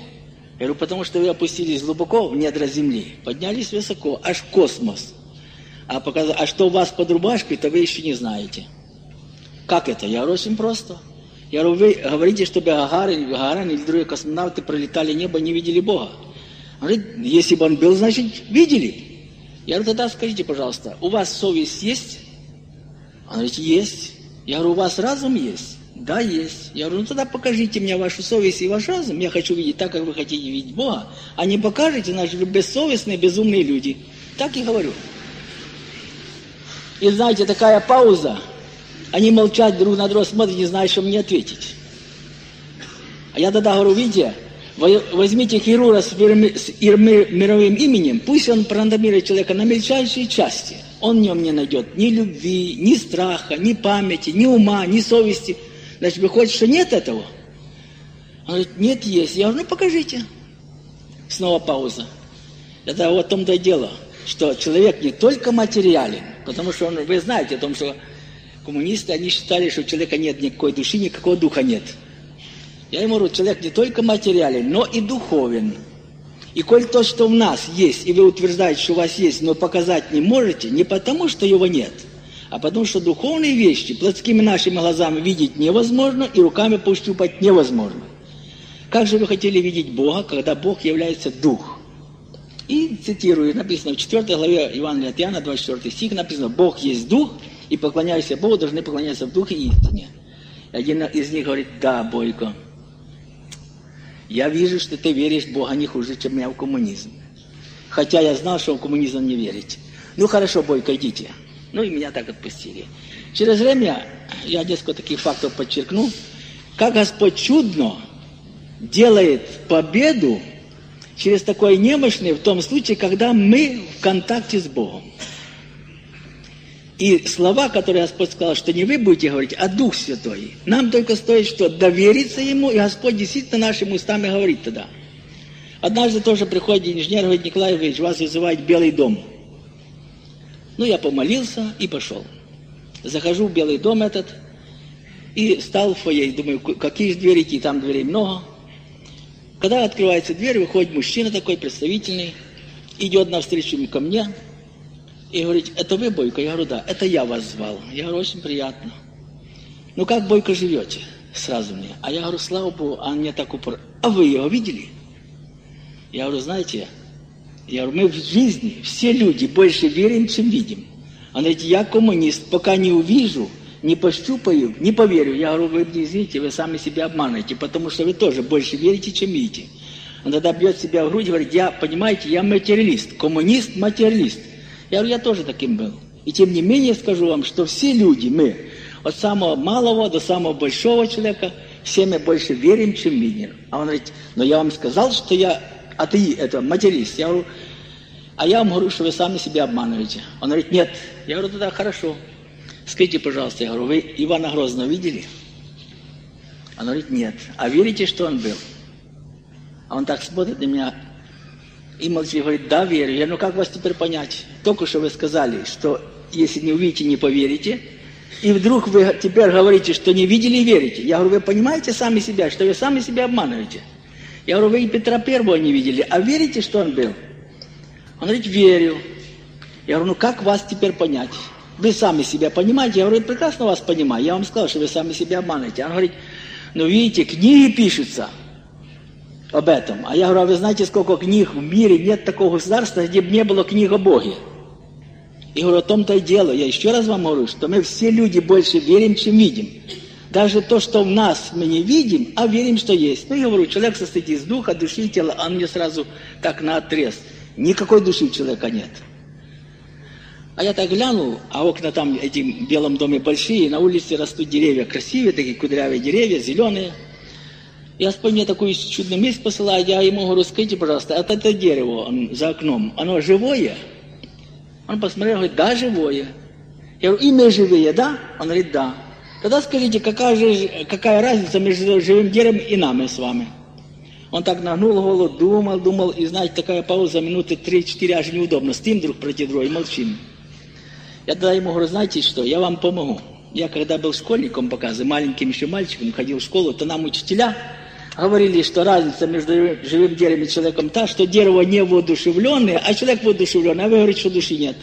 Я говорю, потому что вы опустились глубоко в недра земли, поднялись высоко, аж в космос. А, показ... а что у вас под рубашкой, то вы еще не знаете. Как это? Я говорю, очень просто. Я говорю, вы говорите, чтобы Гагарин, Гагарин или другие космонавты пролетали небо, не видели Бога. Он говорит, если бы он был, значит, видели. Я говорю, тогда скажите, пожалуйста, у вас совесть есть? Он говорит, есть. Я говорю, у вас разум есть? Да, есть. Я говорю, ну тогда покажите мне вашу совесть и ваш разум. Я хочу видеть так, как вы хотите видеть Бога. А не покажете, значит, вы бессовестные, безумные люди. Так и говорю. И знаете, такая пауза. Они молчат друг на друга, смотрят, не знают, что мне ответить. А я тогда говорю, видите, возьмите хирурга с мировым именем, пусть он проанализирует человека на мельчайшие части. Он в нем не найдет ни любви, ни страха, ни памяти, ни ума, ни совести – Значит, выходит, что нет этого? Он говорит, нет, есть. Я говорю, ну покажите. Снова пауза. Это вот в том-то и дело, что человек не только материален, потому что он, вы знаете о том, что коммунисты, они считали, что у человека нет никакой души, никакого духа нет. Я ему говорю, человек не только материален, но и духовен. И коль то, что в нас есть, и вы утверждаете, что у вас есть, но показать не можете, не потому, что его нет – а потому что духовные вещи плотскими нашими глазами видеть невозможно и руками пощупать невозможно. Как же вы хотели видеть Бога, когда Бог является Дух? И цитирую, написано в 4 главе Евангелия от Иоанна, 24 стих, написано, Бог есть Дух, и поклоняйся Богу, должны поклоняться в Духе и истине. Один из них говорит, да, Бойко, я вижу, что ты веришь в Бога не хуже, чем я в коммунизм. Хотя я знал, что в коммунизм не верить. Ну хорошо, Бойко, идите. Ну и меня так отпустили. Через время, я несколько таких фактов подчеркну, как Господь чудно делает победу через такой немощный в том случае, когда мы в контакте с Богом. И слова, которые Господь сказал, что не вы будете говорить, а Дух Святой. Нам только стоит что? Довериться Ему, и Господь действительно нашими устами говорит тогда. Однажды тоже приходит инженер, говорит, Николай вас вызывает Белый дом. Ну, я помолился и пошел. Захожу в Белый дом этот и стал в фойе. Думаю, какие же двери, и там дверей много. Когда открывается дверь, выходит мужчина такой представительный, идет навстречу ко мне и говорит, это вы, Бойко? Я говорю, да, это я вас звал. Я говорю, очень приятно. Ну, как, Бойко, живете? Сразу мне. А я говорю, слава Богу, а мне так упор. А вы его видели? Я говорю, знаете, я говорю, мы в жизни, все люди, больше верим, чем видим. Она говорит, я коммунист, пока не увижу, не пощупаю, не поверю. Я говорю, вы не извините, вы сами себя обманываете, потому что вы тоже больше верите, чем видите. Он тогда бьет себя в грудь и говорит, я, понимаете, я материалист, коммунист, материалист. Я говорю, я тоже таким был. И тем не менее скажу вам, что все люди, мы, от самого малого до самого большого человека, все мы больше верим, чем видим. А он говорит, но я вам сказал, что я а ты это материст. Я говорю, а я вам говорю, что вы сами себя обманываете. Он говорит, нет. Я говорю, тогда хорошо. Скажите, пожалуйста, я говорю, вы Ивана Грозного видели? Он говорит, нет. А верите, что он был? А он так смотрит на меня и молчит, говорит, да, верю. Я, ну как вас теперь понять? Только что вы сказали, что если не увидите, не поверите. И вдруг вы теперь говорите, что не видели и верите. Я говорю, вы понимаете сами себя, что вы сами себя обманываете? Я говорю, вы и Петра Первого не видели, а верите, что он был? Он говорит, верю. Я говорю, ну как вас теперь понять? Вы сами себя понимаете? Я говорю, прекрасно вас понимаю. Я вам сказал, что вы сами себя обманываете. Он говорит, ну видите, книги пишутся об этом. А я говорю, а вы знаете, сколько книг в мире нет такого государства, где бы не было книг о Боге? И говорю, о том-то и дело. Я еще раз вам говорю, что мы все люди больше верим, чем видим. Даже то, что в нас мы не видим, а верим, что есть. Ну, я говорю, человек состоит из духа, души тела, а мне сразу так на отрез. Никакой души у человека нет. А я так глянул, а окна там, в Белом доме большие, на улице растут деревья красивые, такие кудрявые деревья, зеленые. Господь мне такую чудную месть посылает, я ему говорю, скажите, пожалуйста, вот это дерево он, за окном, оно живое? Он посмотрел, говорит, да, живое. Я говорю, и мы живые, да? Он говорит, да. Тогда скажите, какая, же, какая разница между живым деревом и нами с вами? Он так нагнул голову, думал, думал, и, знаете, такая пауза, минуты три-четыре, аж неудобно. Стоим друг против друга и молчим. Я тогда ему говорю, знаете что, я вам помогу. Я когда был школьником, показываю, маленьким еще мальчиком, ходил в школу, то нам учителя говорили, что разница между живым деревом и человеком та, что дерево не воодушевленное, а человек воодушевленный, а вы говорите, что души нет.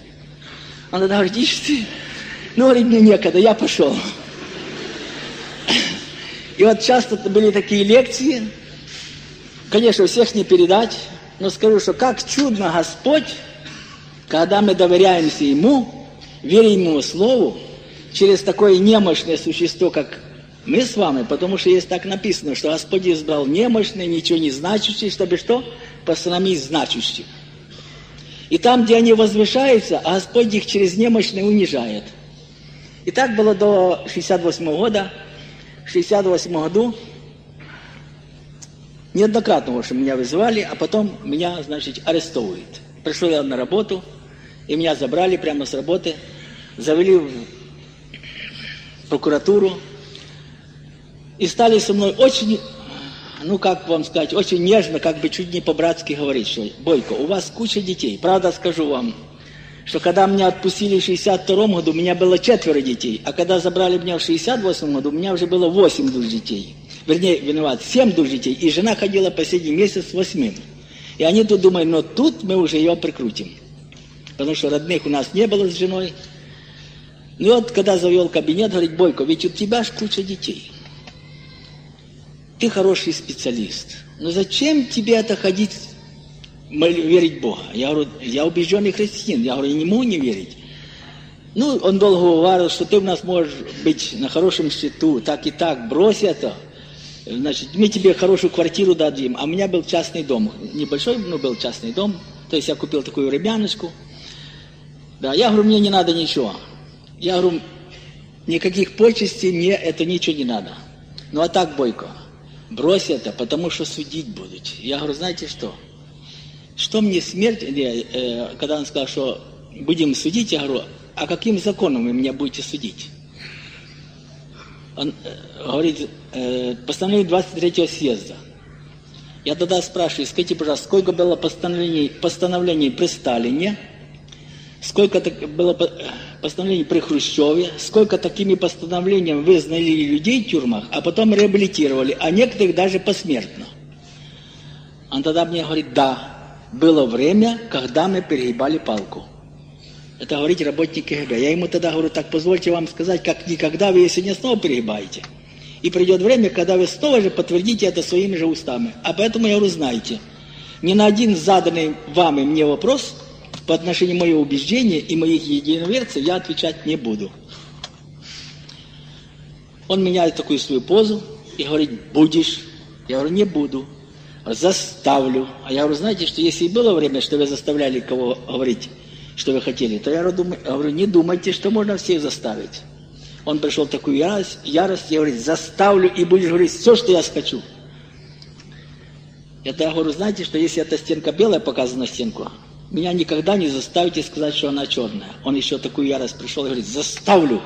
Он тогда говорит, ишь ты, ну, говорит, мне некогда, я пошел. И вот часто были такие лекции, конечно, всех не передать, но скажу, что как чудно Господь, когда мы доверяемся Ему, верим Ему Слову, через такое немощное существо, как мы с вами, потому что есть так написано, что Господь избрал немощное, ничего не значащее, чтобы что? Посрамить значащих. И там, где они возвышаются, а Господь их через немощное унижает. И так было до 68 года. В 68 году неоднократно, в общем, меня вызывали, а потом меня, значит, арестовывают. Пришел я на работу, и меня забрали прямо с работы, завели в прокуратуру, и стали со мной очень, ну как вам сказать, очень нежно, как бы чуть не по-братски говорить, что Бойко, у вас куча детей. Правда скажу вам, что когда меня отпустили в 62 году, у меня было четверо детей, а когда забрали меня в 68 году, у меня уже было 8 душ детей. Вернее, виноват, 7 душ детей, и жена ходила последний месяц с 8. И они тут думают, но тут мы уже ее прикрутим. Потому что родных у нас не было с женой. Ну вот, когда завел кабинет, говорит, Бойко, ведь у тебя ж куча детей ты хороший специалист. Но зачем тебе это ходить, верить Бога? Я говорю, я убежденный христианин, я говорю, я не могу не верить. Ну, он долго говорил, что ты у нас можешь быть на хорошем счету, так и так, брось это. Значит, мы тебе хорошую квартиру дадим. А у меня был частный дом. Небольшой, но был частный дом. То есть я купил такую рыбяночку. Да, я говорю, мне не надо ничего. Я говорю, никаких почестей, мне это ничего не надо. Ну а так, Бойко, брось это, потому что судить будут. Я говорю, знаете что? Что мне смерть, э, когда он сказал, что будем судить, я говорю, а каким законом вы меня будете судить? Он э, говорит, э, постановление 23 съезда. Я тогда спрашиваю, скажите, пожалуйста, сколько было постановлений, постановлений при Сталине, сколько было постановлений при Хрущеве, сколько такими постановлениями вызнали людей в тюрьмах, а потом реабилитировали, а некоторых даже посмертно. Он тогда мне говорит, да, было время, когда мы перегибали палку. Это говорит работник КГБ. Я ему тогда говорю, так позвольте вам сказать, как никогда вы, если не снова перегибаете. И придет время, когда вы снова же подтвердите это своими же устами. А поэтому я говорю, знаете, ни на один заданный вам и мне вопрос – по отношению моего убеждения и моих единоверцев я отвечать не буду. Он меняет такую свою позу и говорит, будешь. Я говорю, не буду. Заставлю. А я говорю, знаете, что если и было время, что вы заставляли кого говорить, что вы хотели, то я говорю, не думайте, что можно всех заставить. Он пришел в такую ярость, ярость, я говорю, заставлю и будешь говорить все, что я скачу. Я тогда говорю, знаете, что если эта стенка белая показана на стенку, меня никогда не заставите сказать, что она черная. Он еще такую ярость пришел и говорит, заставлю.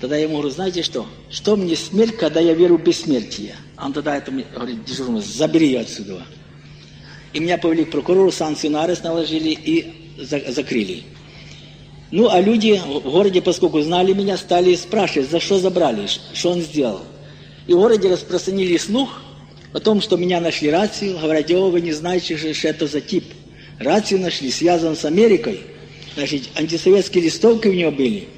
Тогда я ему говорю, знаете что? Что мне смерть, когда я верю в бессмертие? Он тогда это мне говорит, дежурный, забери ее отсюда. И меня повели к прокурору, санкцию на арест наложили и за закрыли. Ну, а люди в городе, поскольку знали меня, стали спрашивать, за что забрали, что он сделал. И в городе распространили слух о том, что меня нашли рацию, говорят, о, вы не знаете, что это за тип. Рацию нашли, связан с Америкой. Значит, антисоветские листовки у него были.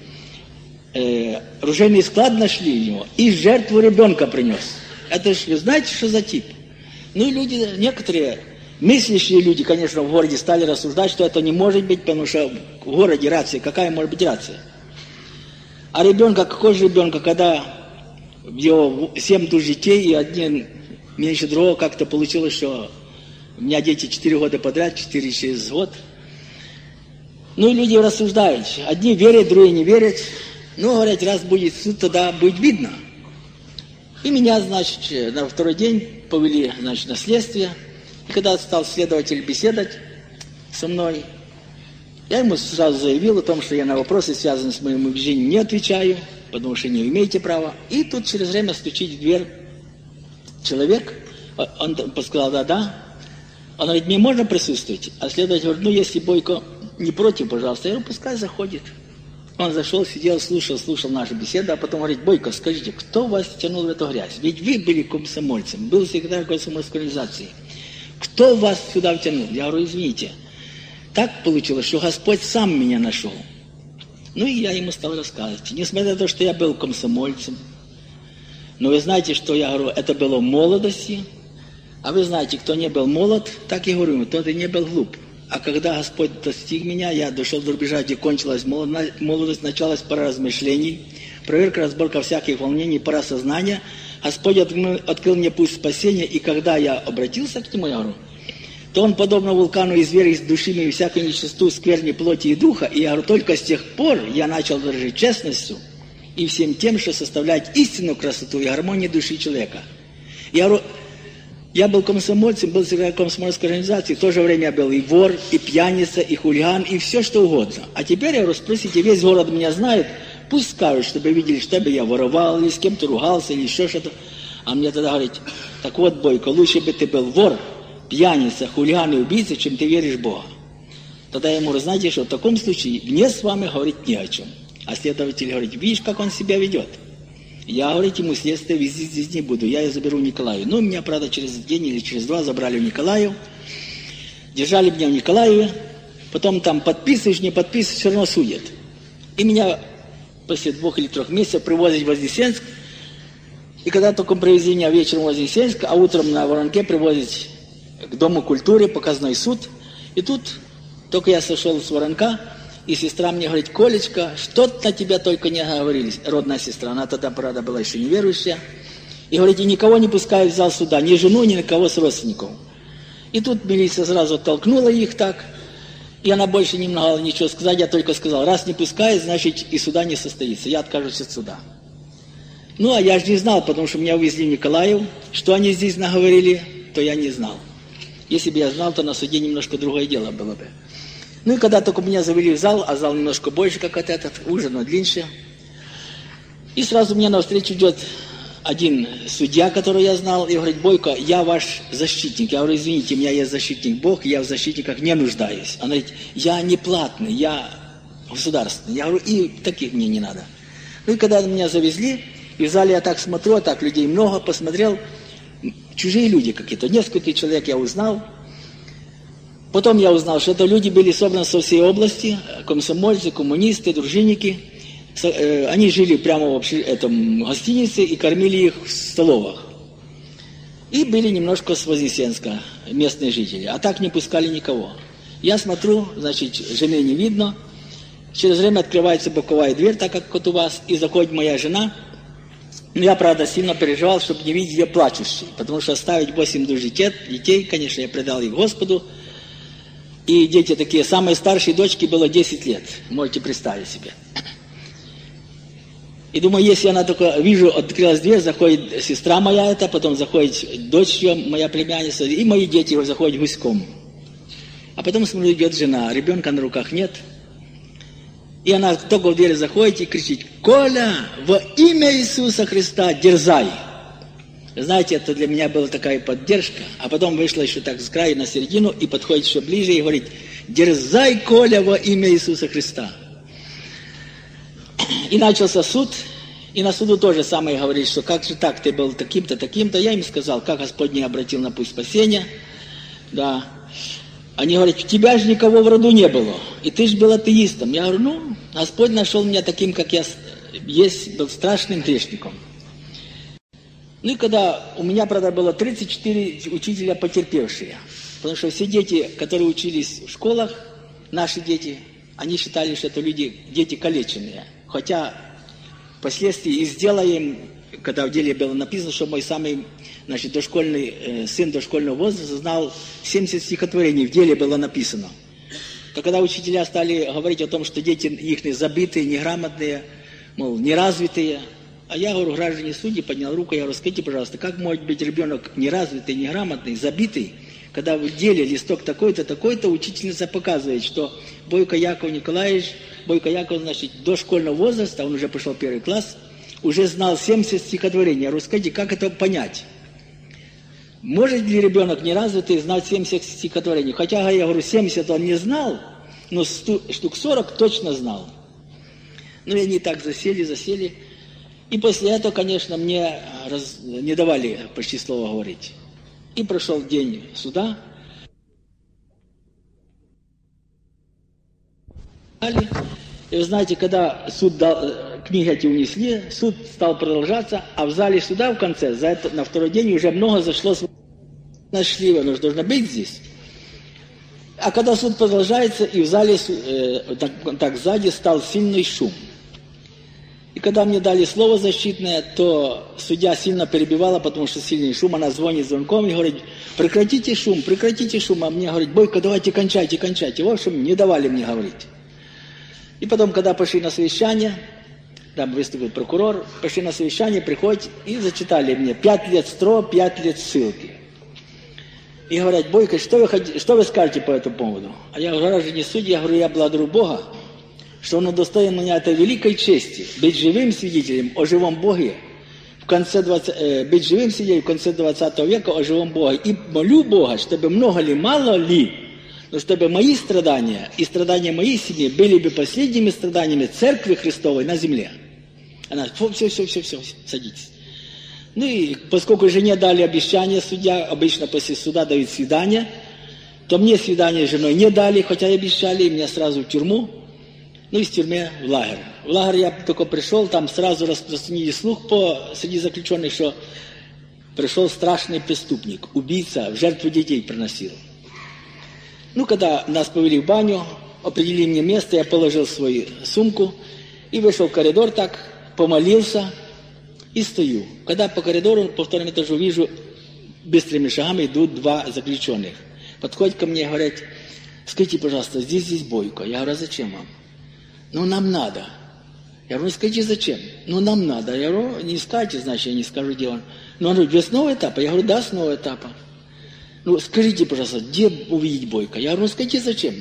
Э, ружейный склад нашли у него. И жертву ребенка принес. Это же, вы знаете, что за тип? Ну и люди, некоторые Мыслящие люди, конечно, в городе стали рассуждать, что это не может быть, потому что в городе рация, какая может быть рация? А ребенка, какой же ребенка, когда его семь душ детей, и один меньше другого, как-то получилось, что у меня дети четыре года подряд, четыре через год. Ну и люди рассуждают. Одни верят, другие не верят. Ну, говорят, раз будет суд, тогда будет видно. И меня, значит, на второй день повели, значит, на следствие. И когда стал следователь беседовать со мной, я ему сразу заявил о том, что я на вопросы, связанные с моим убеждением, не отвечаю, потому что не имеете права. И тут через время стучит в дверь человек, он сказал, да-да. Он говорит, мне можно присутствовать? А следователь говорит, ну, если Бойко не против, пожалуйста. Я говорю, пускай заходит. Он зашел, сидел, слушал, слушал нашу беседу, а потом говорит, Бойко, скажите, кто вас тянул в эту грязь? Ведь вы были комсомольцем, был секретарь комсомольской организации. Кто вас сюда втянул? Я говорю, извините. Так получилось, что Господь сам меня нашел. Ну и я ему стал рассказывать. Несмотря на то, что я был комсомольцем, но вы знаете, что я говорю, это было в молодости, а вы знаете, кто не был молод, так и говорю, тот и не был глуп. А когда Господь достиг меня, я дошел до рубежа, где кончилась молодость, началась пора размышлений, проверка, разборка всяких волнений, пора сознания. Господь открыл мне путь спасения, и когда я обратился к Нему, я говорю, то он, подобно вулкану, изверг из души моей всякую нечистоту, скверни плоти и духа. И я говорю, только с тех пор я начал дорожить честностью и всем тем, что составляет истинную красоту и гармонию души человека. Я говорю, я был комсомольцем, был секретарем комсомольской организации, в то же время был и вор, и пьяница, и хулиган, и все что угодно. А теперь я говорю, спросите, весь город меня знает, пусть скажут, чтобы видели, чтобы я воровал, или с кем-то ругался, или еще что-то. А мне тогда говорит, так вот, Бойко, лучше бы ты был вор, пьяница, хулиган и убийца, чем ты веришь в Бога. Тогда я ему знаете что, в таком случае мне с вами говорить не о чем. А следователь говорит, видишь, как он себя ведет. Я говорить ему следствие везде здесь не буду, я ее заберу Николаю. Ну, меня, правда, через день или через два забрали в Николаев, держали меня в Николаеве, потом там подписываешь, не подписываешь, все равно судят. И меня после двух или трех месяцев привозят в Вознесенск, и когда только привезли меня вечером в Вознесенск, а утром на Воронке привозят к Дому культуры, показной суд, и тут только я сошел с Воронка, и сестра мне говорит, Колечка, что на тебя только не говорили. Родная сестра, она тогда, правда, была еще неверующая. И говорит, и никого не пускают в зал суда, ни жену, ни никого с родственников. И тут милиция сразу оттолкнула их так, и она больше не могла ничего сказать, я только сказал, раз не пускает, значит и суда не состоится, я откажусь от суда. Ну, а я же не знал, потому что меня увезли в Николаев, что они здесь наговорили, то я не знал. Если бы я знал, то на суде немножко другое дело было бы. Ну и когда только меня завели в зал, а зал немножко больше, как вот этот, ужин, но длиннее. И сразу мне навстречу идет один судья, который я знал, и говорит, Бойко, я ваш защитник. Я говорю, извините, у меня есть защитник Бог, я в защитниках не нуждаюсь. Она говорит, я не платный, я государственный. Я говорю, и таких мне не надо. Ну и когда меня завезли, и в зале я так смотрю, а так людей много, посмотрел, чужие люди какие-то, несколько человек я узнал, Потом я узнал, что это люди были собраны со всей области, комсомольцы, коммунисты, дружинники. Э, они жили прямо в этом гостинице и кормили их в столовых. И были немножко с Вознесенска, местные жители. А так не пускали никого. Я смотрю, значит, жены не видно. Через время открывается боковая дверь, так как вот у вас, и заходит моя жена. Я, правда, сильно переживал, чтобы не видеть ее плачущей, потому что оставить восемь душ детей, детей, конечно, я предал их Господу, и дети такие, самой старшей дочке было 10 лет. Можете представить себе. И думаю, если она только, вижу, открылась дверь, заходит сестра моя это, потом заходит дочь ее, моя племянница, и мои дети его заходят гуськом. А потом, смотрю, идет жена, ребенка на руках нет. И она только в дверь заходит и кричит, Коля, во имя Иисуса Христа дерзай. Знаете, это для меня была такая поддержка. А потом вышла еще так с края на середину и подходит еще ближе и говорит, дерзай, Коля, во имя Иисуса Христа. И начался суд, и на суду тоже самое говорит, что как же так, ты был таким-то, таким-то. Я им сказал, как Господь не обратил на путь спасения. Да. Они говорят, у тебя же никого в роду не было, и ты же был атеистом. Я говорю, ну, Господь нашел меня таким, как я есть, был страшным грешником. Ну и когда у меня, правда, было 34 учителя потерпевшие, потому что все дети, которые учились в школах, наши дети, они считали, что это люди, дети калеченные. Хотя впоследствии и сделаем, когда в деле было написано, что мой самый значит, дошкольный, э, сын дошкольного возраста знал 70 стихотворений, в деле было написано. То когда учителя стали говорить о том, что дети их забитые, неграмотные, мол, неразвитые, а я говорю, граждане судьи, поднял руку, я говорю, скажите, пожалуйста, как может быть ребенок неразвитый, неграмотный, забитый, когда в деле листок такой-то, такой-то, учительница показывает, что Бойко Яков Николаевич, Бойко Яков, значит, до школьного возраста, он уже пошел в первый класс, уже знал 70 стихотворений. Я говорю, скажите, как это понять? Может ли ребенок неразвитый знать 70 стихотворений? Хотя, я говорю, 70 он не знал, но штук 40 точно знал. Ну, и они так засели, засели. И после этого, конечно, мне раз, не давали почти слова говорить. И прошел день суда. И вы знаете, когда суд дал, э, книги эти унесли, суд стал продолжаться, а в зале суда в конце, за это, на второй день уже много зашло, нашли, оно же должно быть здесь. А когда суд продолжается, и в зале, э, так, так сзади стал сильный шум – и когда мне дали слово защитное, то судья сильно перебивала, потому что сильный шум, она звонит звонком и говорит, прекратите шум, прекратите шум. А мне говорит, Бойко, давайте кончайте, кончайте. В общем, не давали мне говорить. И потом, когда пошли на совещание, там выступил прокурор, пошли на совещание, приходят и зачитали мне пять лет стро, пять лет ссылки. И говорят, Бойко, что вы, что вы скажете по этому поводу? А я говорю, разве не судья? Я говорю, я благодарю Бога, что он удостоил меня этой великой чести быть живым свидетелем о живом Боге, в конце 20, э, быть живым свидетелем в конце 20 века о живом Боге. И молю Бога, чтобы много ли, мало ли, но чтобы мои страдания и страдания моей семьи были бы последними страданиями Церкви Христовой на земле. Она, все, все, все, все, садитесь. Ну и поскольку жене дали обещание судья, обычно после суда дают свидание, то мне свидание с женой не дали, хотя и обещали, и меня сразу в тюрьму ну, из тюрьмы в лагерь. В лагерь я только пришел, там сразу распространили слух по среди заключенных, что пришел страшный преступник, убийца, в жертву детей приносил. Ну, когда нас повели в баню, определили мне место, я положил свою сумку и вышел в коридор так, помолился и стою. Когда по коридору по второму этажу вижу, быстрыми шагами идут два заключенных. Подходят ко мне и говорят, скажите, пожалуйста, здесь здесь бойко. Я говорю, а зачем вам? Ну, нам надо. Я говорю, ну скажите, зачем? Ну, нам надо. Я говорю, не искайте, значит, я не скажу, он. Ну, он говорит, с нового этапа? Я говорю, да, с нового этапа. Ну, скажите, пожалуйста, где увидеть Бойко? Я говорю, ну, скажите, зачем?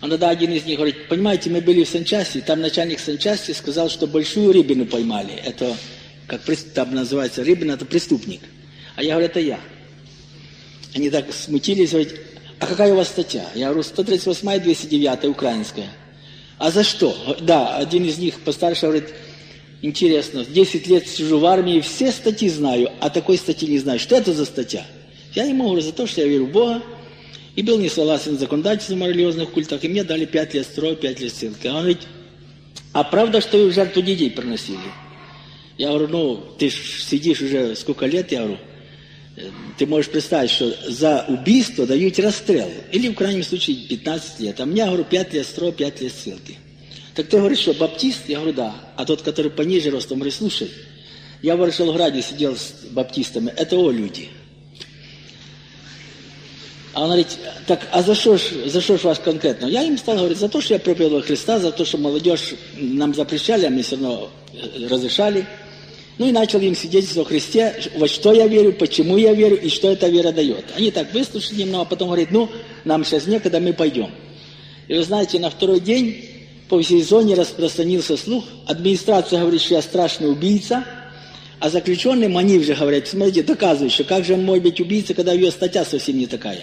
А тогда один из них говорит, понимаете, мы были в санчасти, там начальник санчасти сказал, что большую рыбину поймали. Это, как там называется, рыбина, это преступник. А я говорю, это я. Они так смутились, говорят, а какая у вас статья? Я говорю, 138 209 украинская. А за что? Да, один из них постарше говорит, интересно, 10 лет сижу в армии, все статьи знаю, а такой статьи не знаю. Что это за статья? Я ему говорю за то, что я верю в Бога, и был не согласен с законодательством о религиозных культах, и мне дали 5 лет строя, 5 лет ссылки. Он говорит, а правда, что вы в жертву детей приносили? Я говорю, ну, ты сидишь уже сколько лет, я говорю, ты можешь представить, что за убийство дают расстрел. Или, в крайнем случае, 15 лет. А мне, говорю, 5 лет строго, 5 лет ссылки. Так ты говоришь, что баптист? Я говорю, да. А тот, который пониже ростом, говорит, слушай, я в Аршелграде сидел с баптистами, это о люди. А он говорит, так, а за что ж, за что ж вас конкретно? Я им стал говорить, за то, что я проповедовал Христа, за то, что молодежь нам запрещали, а мне все равно э, разрешали. Ну и начал им свидетельствовать о Христе, во что я верю, почему я верю и что эта вера дает. Они так выслушали немного, а потом говорят, ну, нам сейчас некогда, мы пойдем. И вы знаете, на второй день по всей зоне распространился слух. Администрация говорит, что я страшный убийца, а заключенным они уже говорят, смотрите, доказывают, что как же он может быть убийца, когда ее статья совсем не такая.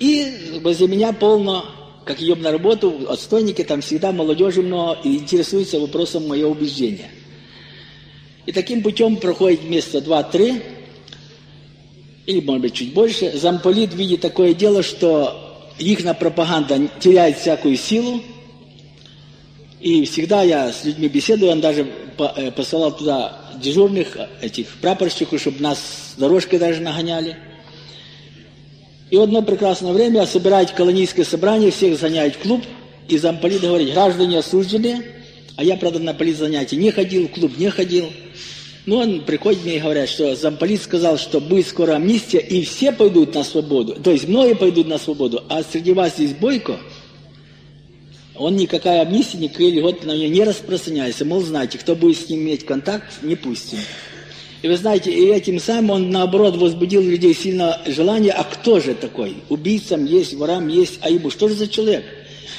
И возле меня полно, как идем на работу, отстойники, там всегда молодежи много и интересуются вопросом моего убеждения – и таким путем проходит месяца два-три, или, может быть, чуть больше, замполит видит такое дело, что их пропаганда теряет всякую силу, и всегда я с людьми беседую, он даже э, посылал туда дежурных этих прапорщиков, чтобы нас дорожкой даже нагоняли. И в одно прекрасное время собирать колонийское собрание, всех занять в клуб, и замполит говорит, граждане осуждены, а я, правда, на полит занятий не ходил, в клуб не ходил. Ну, он приходит мне и говорят, что замполит сказал, что будет скоро амнистия, и все пойдут на свободу. То есть многие пойдут на свободу, а среди вас здесь Бойко, он никакая амнистия, никакие льготы на нее не распространяется. Мол, знаете, кто будет с ним иметь контакт, не пустим. И вы знаете, и этим самым он, наоборот, возбудил людей сильно желание, а кто же такой? Убийцам есть, ворам есть, а ибо что же за человек?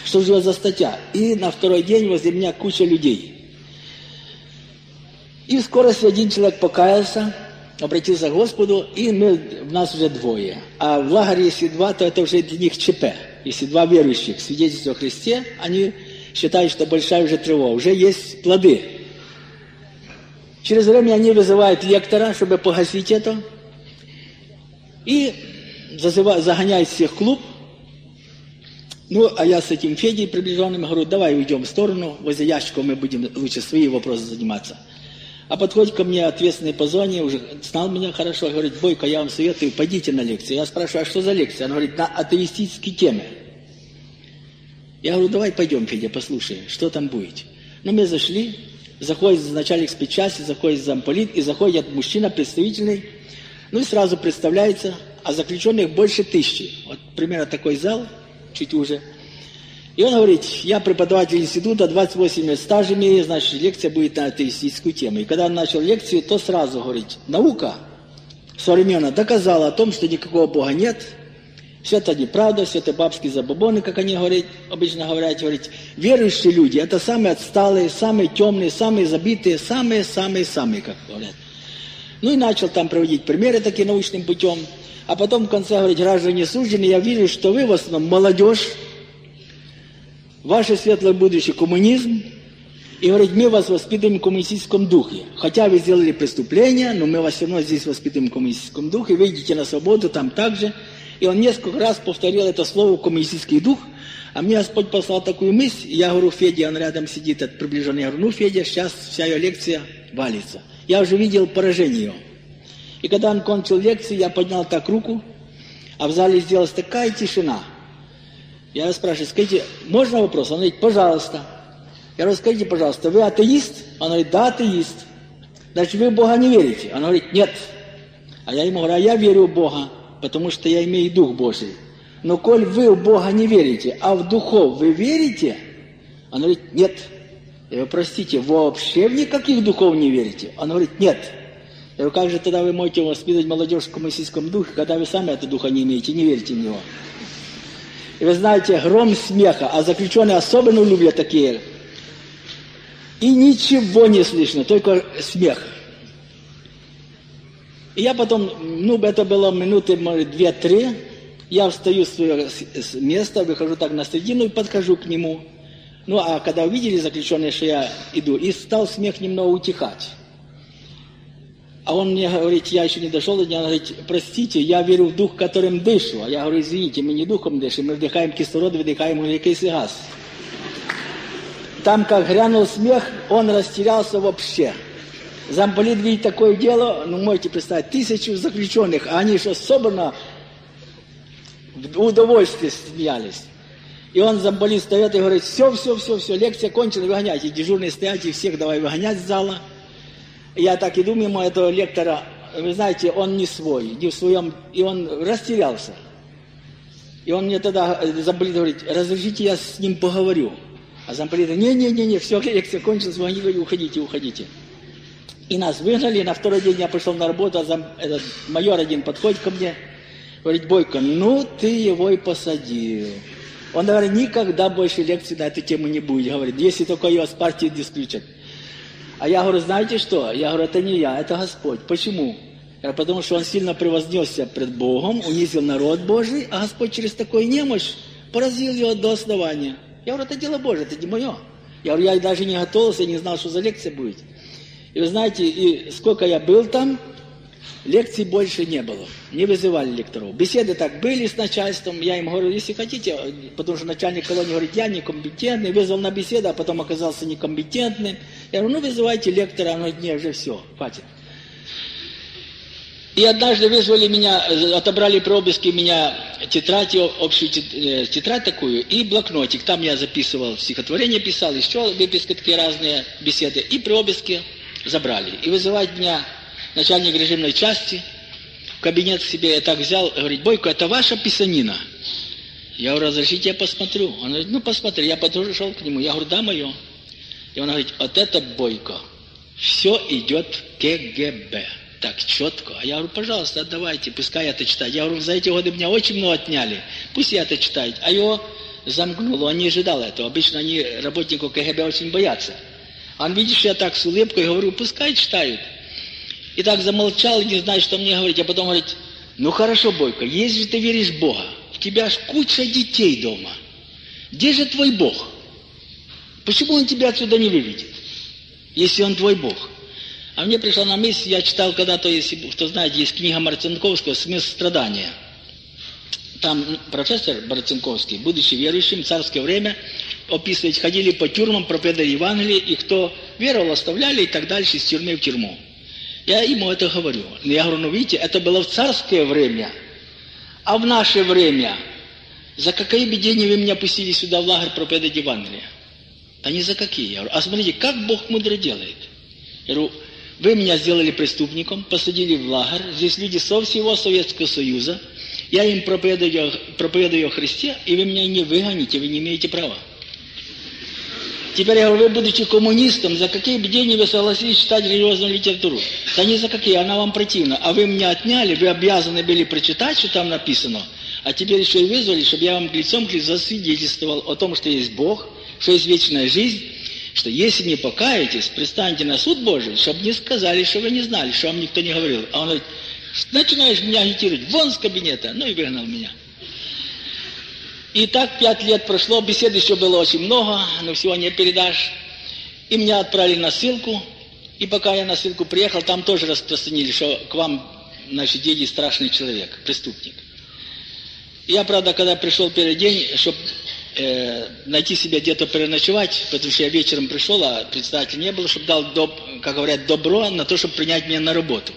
Что же за статья? И на второй день возле меня куча людей. И в скорости один человек покаялся, обратился к Господу, и мы, в нас уже двое. А в лагере, если два, то это уже для них ЧП. Если два верующих свидетельства о Христе, они считают, что большая уже тревога. Уже есть плоды. Через время они вызывают лектора, чтобы погасить это. И зазывают, загоняют всех в клуб – ну, а я с этим Федей приближенным говорю, давай уйдем в сторону, возле ящика мы будем лучше свои вопросы заниматься. А подходит ко мне ответственный по зоне, уже знал меня хорошо, говорит, Бойко, я вам советую, пойдите на лекцию. Я спрашиваю, а что за лекция? Он говорит, на атеистические темы. Я говорю, давай пойдем, Федя, послушаем, что там будет. Ну, мы зашли, заходит начальник спецчасти, заходит замполит, и заходит мужчина представительный, ну и сразу представляется, а заключенных больше тысячи. Вот примерно такой зал – чуть уже. И он говорит, я преподаватель института, 28 лет стажа имею, значит, лекция будет на атеистическую тему. И когда он начал лекцию, то сразу говорит, наука современно доказала о том, что никакого Бога нет, все это неправда, все это бабские забабоны, как они говорят, обычно говорят, говорят, верующие люди, это самые отсталые, самые темные, самые забитые, самые-самые-самые, как говорят. Ну и начал там проводить примеры такие научным путем. А потом в конце говорит, граждане суждены, я вижу, что вы в основном молодежь, ваше светлое будущее коммунизм, и говорит, мы вас воспитываем в коммунистическом духе. Хотя вы сделали преступление, но мы вас все равно здесь воспитываем в коммунистическом духе, выйдете на свободу там также. И он несколько раз повторил это слово «коммунистический дух», а мне Господь послал такую мысль, я говорю, Федя, он рядом сидит, от приближенный, я говорю, ну, Федя, сейчас вся ее лекция валится. Я уже видел поражение ее. И когда он кончил лекцию, я поднял так руку, а в зале сделалась такая тишина. Я спрашиваю, скажите, можно вопрос? Он говорит, пожалуйста. Я говорю, скажите, пожалуйста, вы атеист? Он говорит, да, атеист. Значит, вы в Бога не верите? Он говорит, нет. А я ему говорю, а я верю в Бога, потому что я имею Дух Божий. Но коль вы в Бога не верите, а в духов вы верите, он говорит, нет. Я говорю, простите, вообще в никаких духов не верите? Он говорит, нет. Я говорю, как же тогда вы можете воспитывать молодежь в коммунистическом духе, когда вы сами этого духа не имеете, не верите в него? И вы знаете, гром смеха, а заключенные особенно любят такие. И ничего не слышно, только смех. И я потом, ну, это было минуты, может, две-три, я встаю с своего места, выхожу так на середину и подхожу к нему. Ну, а когда увидели заключенные, что я иду, и стал смех немного утихать. А он мне говорит, я еще не дошел до дня, он говорит, простите, я верю в дух, которым дышу. А я говорю, извините, мы не духом дышим, мы вдыхаем кислород, выдыхаем углекислый газ. Там, как грянул смех, он растерялся вообще. Замполит видит такое дело, ну, можете представить, тысячу заключенных, а они что собрано в удовольствие смеялись. И он замполит встает и говорит, все, все, все, все, лекция кончена, выгоняйте. Дежурные стоят и всех давай выгонять с зала. Я так и думаю, ему этого лектора, вы знаете, он не свой, не в своем, и он растерялся. И он мне тогда, э, замполит говорит, разрешите я с ним поговорю. А замполит говорит, не-не-не, все, лекция кончилась, вы говорите, уходите, уходите. И нас выгнали, на второй день я пошел на работу, а зам, этот майор один подходит ко мне, говорит, Бойко, ну ты его и посадил. Он говорит, никогда больше лекции на эту тему не будет. Говорит, если только ее с партии исключат. А я говорю, знаете что? Я говорю, это не я, это Господь. Почему? Я говорю, потому что он сильно превознесся пред Богом, унизил народ Божий, а Господь через такой немощь поразил его до основания. Я говорю, это дело Божие, это не мое. Я говорю, я даже не готовился, не знал, что за лекция будет. И вы знаете, и сколько я был там, Лекций больше не было, не вызывали лекторов. Беседы так были с начальством, я им говорю, если хотите, потому что начальник колонии говорит, я некомпетентный, вызвал на беседу, а потом оказался некомпетентным. Я говорю, ну вызывайте лектора, он говорит, нет, уже все, хватит. И однажды вызвали меня, отобрали при обыске меня тетрадь, общую э, тетрадь такую и блокнотик. Там я записывал стихотворение, писал, еще выписки такие разные беседы. И при обыске забрали. И вызывать меня начальник режимной части, в кабинет себе я так взял, говорит, Бойко, это ваша писанина? Я говорю, разрешите, я посмотрю. Он говорит, ну посмотри, я подошел к нему, я говорю, да, мое. И он говорит, вот это Бойко, все идет в КГБ. Так, четко. А я говорю, пожалуйста, отдавайте, пускай это читает. Я говорю, за эти годы меня очень много отняли, пусть я это читает. А его замкнуло, он не ожидал этого. Обычно они работников КГБ очень боятся. Он, видишь, я так с улыбкой говорю, пускай читают. И так замолчал, не знаю, что мне говорить, а потом говорит, ну хорошо, Бойко, если ты веришь в Бога, у тебя аж куча детей дома. Где же твой Бог? Почему он тебя отсюда не выведет, если он твой Бог? А мне пришла на мысль, я читал когда-то, если кто знает, есть книга Марцинковского «Смысл страдания». Там профессор Марцинковский, будучи верующим в царское время, описывать, ходили по тюрьмам, проповедовали Евангелие, и кто веровал, оставляли и так дальше из тюрьмы в тюрьму. Я ему это говорю. Я говорю, ну видите, это было в царское время, а в наше время за какие бедения вы меня пустили сюда в лагерь проповедовать Евангелие? Да не за какие. Я говорю, а смотрите, как Бог мудро делает. Я говорю, вы меня сделали преступником, посадили в лагерь, здесь люди со всего Советского Союза, я им проповедую, проповедую о Христе, и вы меня не выгоните, вы не имеете права. Теперь я говорю, вы, будучи коммунистом, за какие бдения вы согласились читать религиозную литературу? Да не за какие, она вам противна. А вы меня отняли, вы обязаны были прочитать, что там написано, а теперь еще и вызвали, чтобы я вам лицом засвидетельствовал о том, что есть Бог, что есть вечная жизнь, что если не покаетесь, пристаньте на суд Божий, чтобы не сказали, что вы не знали, что вам никто не говорил. А он говорит, начинаешь меня агитировать, вон с кабинета, ну и выгнал меня. И так пять лет прошло, бесед еще было очень много, но всего не передашь. И меня отправили на ссылку, и пока я на ссылку приехал, там тоже распространили, что к вам, значит, едет страшный человек, преступник. Я, правда, когда пришел первый день, чтобы э, найти себе где-то переночевать, потому что я вечером пришел, а председателя не было, чтобы дал, доб, как говорят, добро на то, чтобы принять меня на работу.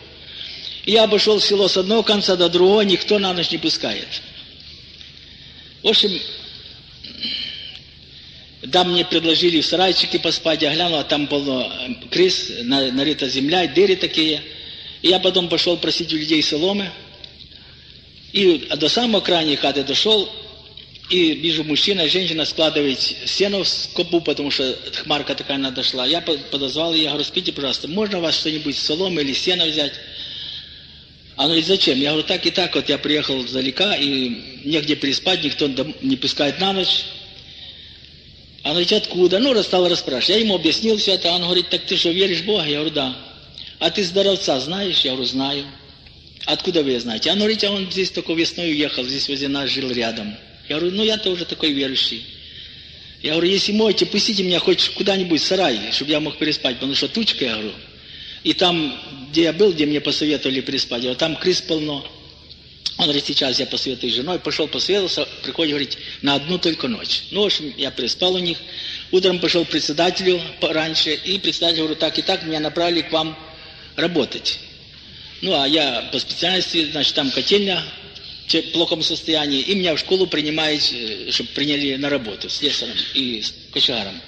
И я обошел село с одного конца до другого, никто на ночь не пускает. В общем, да, мне предложили в сарайчике поспать, я глянул, а там полно крыс, нарита земля, дыры такие. И я потом пошел просить у людей соломы. И до самого крайней хаты дошел, и вижу, мужчина и женщина складывают сено в скобу, потому что хмарка такая надошла. Я подозвал ее, говорю, спите, пожалуйста, можно у вас что-нибудь соломы или сено взять? Она говорит, зачем? Я говорю, так и так, вот я приехал издалека, и негде переспать, никто не пускает на ночь. Она говорит, откуда? Ну, стала расспрашивать. Я ему объяснил все это. Он говорит, так ты что, веришь в Бога? Я говорю, да. А ты здоровца знаешь? Я говорю, знаю. Откуда вы знаете? Она говорит, а он здесь только весной уехал, здесь возле нас жил рядом. Я говорю, ну я тоже такой верующий. Я говорю, если можете, пустите меня хоть куда-нибудь в сарай, чтобы я мог переспать, потому что тучка, я говорю. И там, где я был, где мне посоветовали переспать, я там крыс полно. Он говорит, сейчас я посоветую женой, пошел посоветовался, приходит, говорит, на одну только ночь. Ну, в общем, я переспал у них. Утром пошел к председателю раньше, и председатель говорю, так и так, меня направили к вам работать. Ну, а я по специальности, значит, там котельня в плохом состоянии, и меня в школу принимают, э, чтобы приняли на работу с лесором и с кочегаром.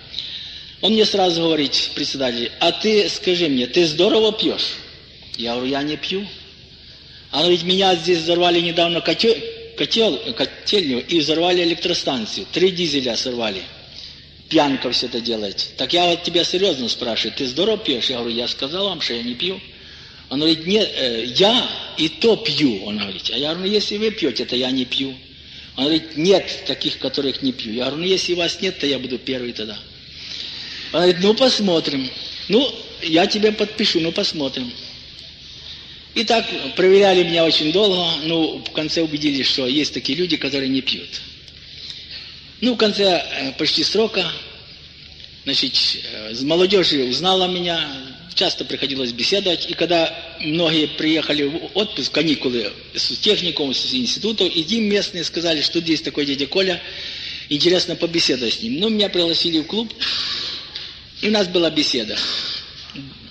Он мне сразу говорит, председатель, а ты скажи мне, ты здорово пьешь? Я говорю, я не пью. А ведь меня здесь взорвали недавно котел, котел, котельню и взорвали электростанцию. Три дизеля сорвали. Пьянка все это делает. Так я вот тебя серьезно спрашиваю, ты здорово пьешь? Я говорю, я сказал вам, что я не пью. Он говорит, нет, э, я и то пью. Он говорит, а я говорю, ну если вы пьете, то я не пью. Он говорит, нет таких, которых не пью. Я говорю, ну если вас нет, то я буду первый тогда. Он говорит, ну посмотрим. Ну, я тебе подпишу, ну посмотрим. И так проверяли меня очень долго, ну, в конце убедились, что есть такие люди, которые не пьют. Ну, в конце э, почти срока, значит, э, молодежь узнала меня, часто приходилось беседовать. И когда многие приехали в отпуск, каникулы с техникум, с института, и им местные сказали, что здесь такой дядя Коля, интересно побеседовать с ним. Ну, меня пригласили в клуб, и у нас была беседа.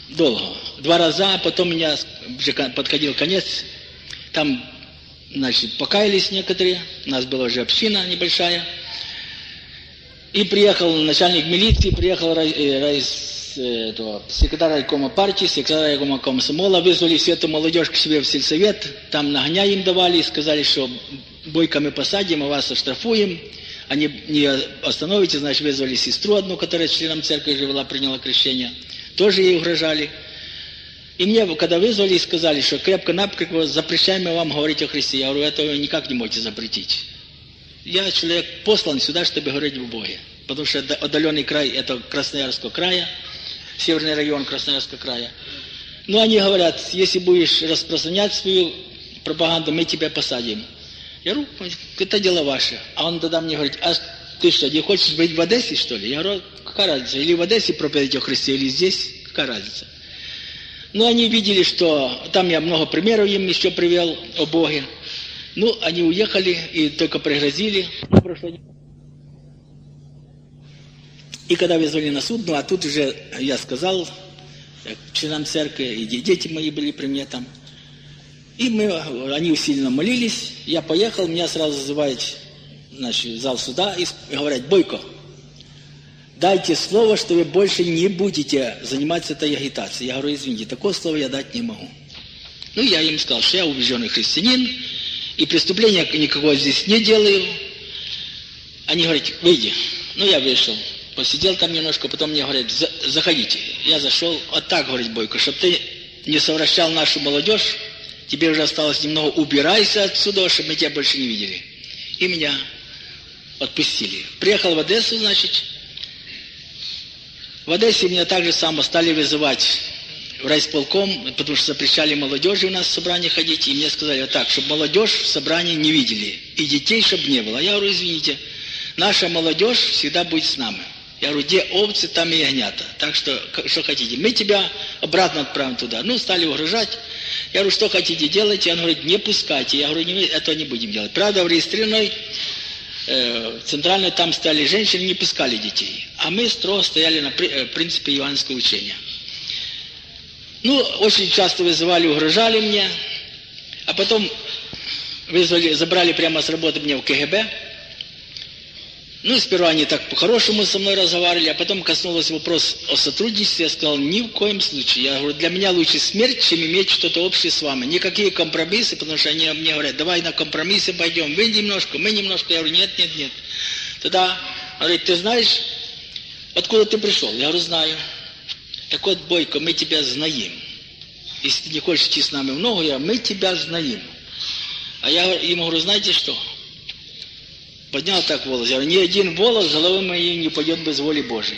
Долго. Два раза, а потом меня уже подходил конец. Там, значит, покаялись некоторые. У нас была уже община небольшая. И приехал начальник милиции, приехал э, рай, э, этого, секретарь райкома партии, секретарь райкома комсомола, вызвали всю эту молодежь к себе в сельсовет, там нагоня им давали, сказали, что бойко мы посадим, а вас оштрафуем. Они не остановите, значит, вызвали сестру одну, которая членом церкви жила, приняла крещение. Тоже ей угрожали. И мне, когда вызвали и сказали, что крепко-напряго запрещаем вам говорить о Христе, я говорю, этого никак не можете запретить. Я человек послан сюда, чтобы говорить в Боге. Потому что отдаленный край – это Красноярского края, северный район Красноярского края. Но они говорят, если будешь распространять свою пропаганду, мы тебя посадим. Я говорю, это дело ваше. А он тогда мне говорит, а ты что, не хочешь быть в Одессе, что ли? Я говорю, какая разница, или в Одессе проповедовать о Христе, или здесь, какая разница? Но они видели, что там я много примеров им еще привел о Боге. Ну, они уехали и только пригрозили. И когда вызвали на суд, ну, а тут уже я сказал э, членам церкви, и дети мои были при мне там – и мы, они усиленно молились, я поехал, меня сразу зазывают значит, в зал суда и говорят, Бойко, дайте слово, что вы больше не будете заниматься этой агитацией. Я говорю, извините, такое слово я дать не могу. Ну, я им сказал, что я убежденный христианин, и преступления никакого здесь не делаю. Они говорят, выйди. Ну, я вышел, посидел там немножко, потом мне говорят, заходите. Я зашел, вот так, говорит Бойко, чтобы ты не совращал нашу молодежь, тебе уже осталось немного, убирайся отсюда, чтобы мы тебя больше не видели. И меня отпустили. Приехал в Одессу, значит. В Одессе меня также само стали вызывать в райсполком, потому что запрещали молодежи у нас в собрание ходить, и мне сказали вот так, чтобы молодежь в собрании не видели, и детей, чтобы не было. Я говорю, извините, наша молодежь всегда будет с нами. Я говорю, где овцы, там и ягнята. Так что, что хотите, мы тебя обратно отправим туда. Ну, стали угрожать. Я говорю, что хотите делать? Он говорит, не пускайте. Я говорю, не, это не будем делать. Правда, в регистрированной э, центральной там стали женщины, не пускали детей. А мы строго стояли на при, э, принципе иоаннского учения. Ну, очень часто вызывали, угрожали мне. А потом вызвали, забрали прямо с работы меня в КГБ. Ну, сперва они так по-хорошему со мной разговаривали, а потом коснулся вопрос о сотрудничестве. Я сказал, ни в коем случае. Я говорю, для меня лучше смерть, чем иметь что-то общее с вами. Никакие компромиссы, потому что они мне говорят, давай на компромиссы пойдем. Вы немножко, мы немножко. Я говорю, нет, нет, нет. Тогда, говорит, ты знаешь, откуда ты пришел? Я говорю, знаю. Так вот, Бойко, мы тебя знаем. Если ты не хочешь идти с нами много, я, мы тебя знаем. А я ему говорю, знаете что? Поднял так волос. Я говорю, ни один волос головы моей не пойдет без воли Божьей.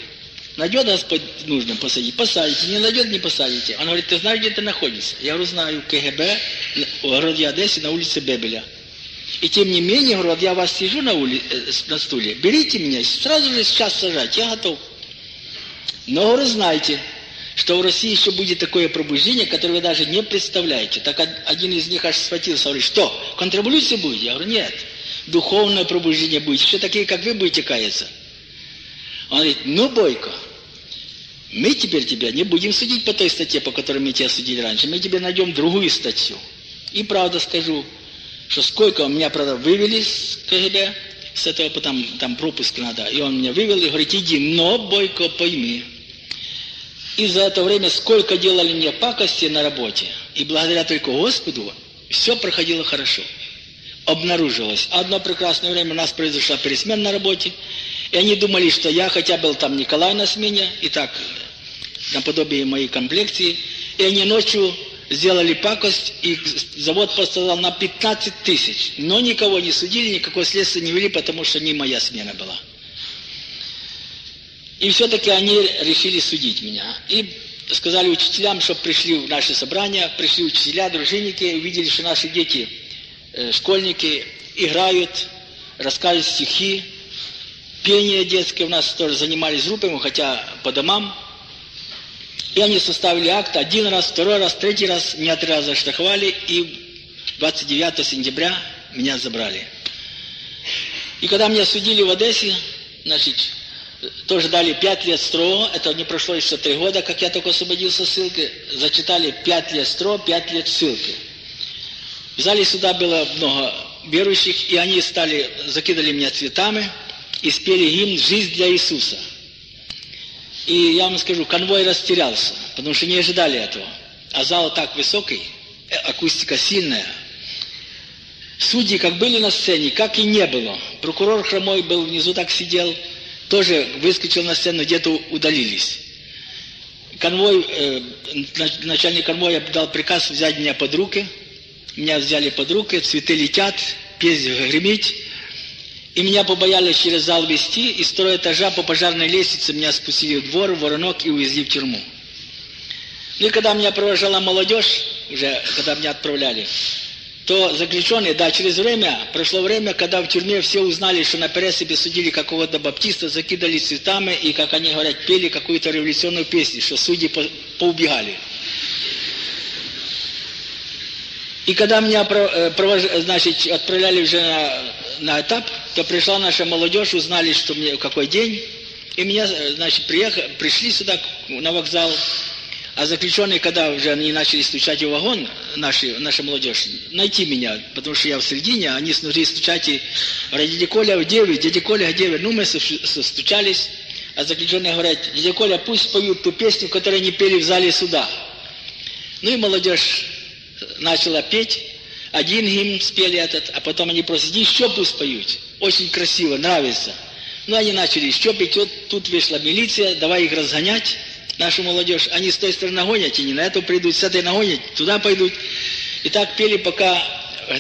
Найдет Господь нужно посадить, посадите. Не найдет, не посадите. Он говорит, ты знаешь, где ты находишься? Я говорю, знаю, КГБ, в городе Одессе, на улице Бебеля. И тем не менее, говорю, я вас сижу на, ули... Э, на стуле, берите меня, сразу же сейчас сажать, я готов. Но, говорю, знайте, что в России еще будет такое пробуждение, которое вы даже не представляете. Так один из них аж схватился, говорит, что, контрреволюция будет? Я говорю, нет духовное пробуждение будет. Все такие, как вы, будете каяться. Он говорит, ну, Бойко, мы теперь тебя не будем судить по той статье, по которой мы тебя судили раньше. Мы тебе найдем другую статью. И правда скажу, что сколько у меня, правда, вывели с КГБ, с этого потом там пропуск надо. И он меня вывел и говорит, иди, но, Бойко, пойми. И за это время сколько делали мне пакости на работе. И благодаря только Господу все проходило хорошо обнаружилось. Одно прекрасное время у нас произошла пересмена на работе, и они думали, что я, хотя был там Николай на смене, и так, наподобие моей комплекции, и они ночью сделали пакость, и завод пострадал на 15 тысяч. Но никого не судили, никакого следствия не вели, потому что не моя смена была. И все-таки они решили судить меня. И сказали учителям, чтобы пришли в наше собрание, пришли учителя, дружинники, увидели, что наши дети – школьники играют, рассказывают стихи, пение детское у нас тоже занимались группами, хотя по домам. И они составили акт один раз, второй раз, третий раз, меня три раза штрафовали, и 29 сентября меня забрали. И когда меня судили в Одессе, значит, тоже дали пять лет строго, это не прошло еще три года, как я только освободился ссылки, зачитали пять лет строго, пять лет ссылки. В зале суда было много верующих, и они стали, закидали меня цветами и спели гимн «Жизнь для Иисуса». И я вам скажу, конвой растерялся, потому что не ожидали этого. А зал так высокий, э, акустика сильная. Судьи как были на сцене, как и не было. Прокурор хромой был внизу, так сидел, тоже выскочил на сцену, где-то удалились. Конвой, э, начальник конвоя дал приказ взять меня под руки. Меня взяли под руки, цветы летят, песня гремит. И меня побоялись через зал вести, и с второго этажа по пожарной лестнице меня спустили в двор, в воронок и увезли в тюрьму. Ну и когда меня провожала молодежь, уже когда меня отправляли, то заключенные, да, через время, прошло время, когда в тюрьме все узнали, что на Пересипе судили какого-то баптиста, закидали цветами, и, как они говорят, пели какую-то революционную песню, что судьи по поубегали. И когда меня провож... значит, отправляли уже на, на этап, то пришла наша молодежь, узнали, что мне какой день, и меня, значит, приехали, пришли сюда на вокзал, а заключенные, когда уже они начали стучать в вагон, наши, наша молодежь, найти меня, потому что я в середине, они снутри стучать и говорят, дядя Коля, где вы, дядя Коля, где вы? Ну, мы стучались, а заключенные говорят, дядя Коля, пусть поют ту песню, которую они пели в зале суда. Ну и молодежь начала петь, один гимн спели этот, а потом они просят, еще пусть поют очень красиво, нравится. Ну, они начали еще петь, вот тут вышла милиция, давай их разгонять, нашу молодежь. Они с той стороны нагонят, и не на эту придут, с этой нагонят, туда пойдут. И так пели, пока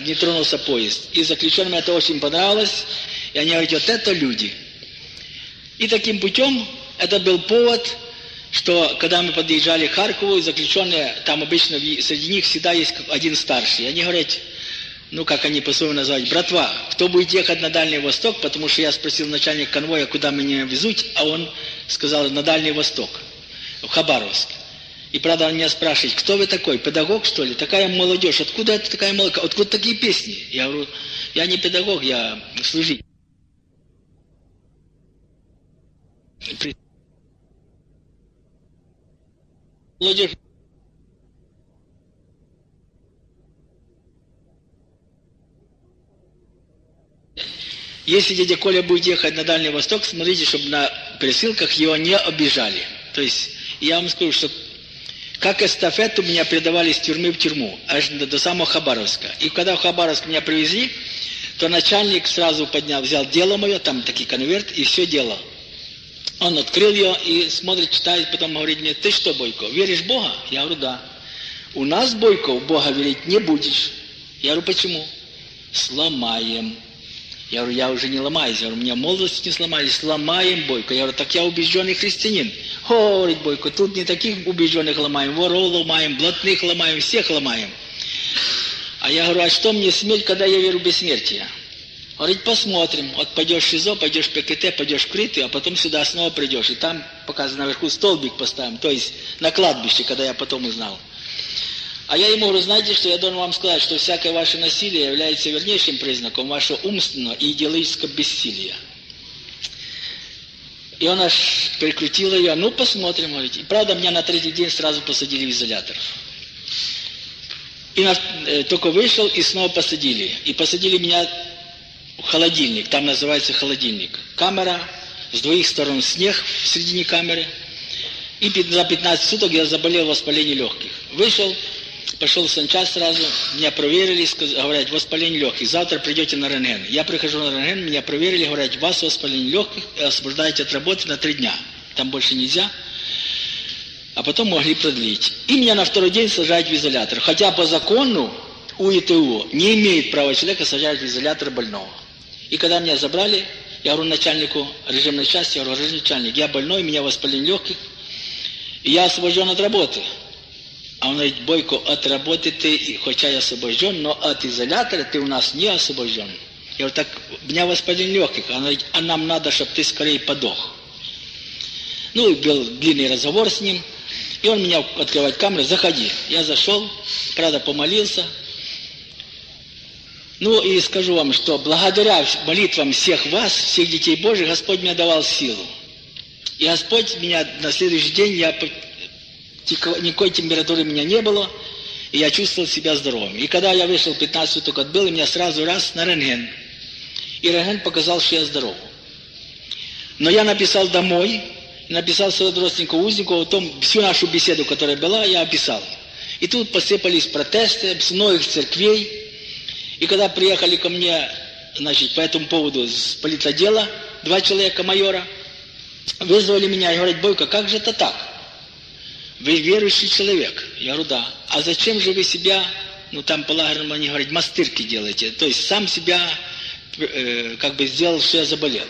не тронулся поезд. И заключенным это очень понравилось, и они говорят, вот это люди. И таким путем это был повод, что когда мы подъезжали к Харькову, заключенные, там обычно среди них всегда есть один старший. Они говорят, ну, как они по-своему называют, братва, кто будет ехать на Дальний Восток, потому что я спросил начальник конвоя, куда меня везут, а он сказал, на Дальний Восток, в Хабаровск. И, правда, он меня спрашивает, кто вы такой, педагог, что ли? Такая молодежь, откуда это такая молодежь, откуда такие песни? Я говорю, я не педагог, я служитель. Молодежь Если дядя Коля будет ехать на Дальний Восток, смотрите, чтобы на пересылках его не обижали. То есть, я вам скажу, что как эстафету меня передавали из тюрьмы в тюрьму, аж до, до самого Хабаровска. И когда в Хабаровск меня привезли, то начальник сразу поднял, взял дело мое, там такой конверт, и все дело. Он открыл ее и смотрит, читает, потом говорит мне, ты что, Бойко, веришь в Бога? Я говорю, да. У нас, Бойко, в Бога верить не будешь. Я говорю, почему? Сломаем. Я говорю, я уже не ломаюсь. Я говорю, у меня молодость не сломались, ломаем Бойко. Я говорю, так я убежденный христианин. О, говорит Бойко, тут не таких убежденных ломаем, воров ломаем, блатных ломаем, всех ломаем. А я говорю, а что мне смерть, когда я верю в бессмертие? Говорит, посмотрим. Вот пойдешь в ШИЗО, пойдешь в ПКТ, пойдешь в Криты, а потом сюда снова придешь. И там, показано наверху, столбик поставим. То есть на кладбище, когда я потом узнал. А я ему говорю, знаете, что я должен вам сказать, что всякое ваше насилие является вернейшим признаком вашего умственного и идеологического бессилия. И он аж прикрутил ее, ну посмотрим, говорит. И правда, меня на третий день сразу посадили в изолятор. И на, э, только вышел, и снова посадили. И посадили меня холодильник, там называется холодильник. Камера, с двоих сторон снег в середине камеры. И за 15 суток я заболел воспалением легких. Вышел, пошел в санчасть сразу, меня проверили, говорят, воспаление легких, завтра придете на рентген. Я прихожу на рентген, меня проверили, говорят, вас воспаление легких, освобождаете от работы на три дня. Там больше нельзя. А потом могли продлить. И меня на второй день сажают в изолятор. Хотя по закону УИТУ не имеет права человека сажать в изолятор больного. И когда меня забрали, я говорю начальнику режимной части, я говорю, начальник, я больной, меня воспаление легких, и я освобожден от работы. А он говорит, Бойко, от работы ты, хотя я освобожден, но от изолятора ты у нас не освобожден. Я говорю, так у меня воспаление легких. Он говорит, а нам надо, чтобы ты скорее подох. Ну, и был длинный разговор с ним. И он меня открывает камеру, заходи. Я зашел, правда, помолился. Ну и скажу вам, что благодаря молитвам всех вас, всех детей Божьих, Господь мне давал силу. И Господь меня на следующий день, я, никакой температуры у меня не было, и я чувствовал себя здоровым. И когда я вышел 15 суток отбыл, меня сразу раз на рентген. И рентген показал, что я здоров. Но я написал домой, написал своего родственника Узнику о том, всю нашу беседу, которая была, я описал. И тут посыпались протесты с многих церквей. И когда приехали ко мне, значит, по этому поводу с политодела, два человека майора, вызвали меня и говорят, Бойко, как же это так? Вы верующий человек. Я говорю, да. А зачем же вы себя, ну там по лагерному они говорят, мастырки делаете? То есть сам себя э, как бы сделал, что я заболел.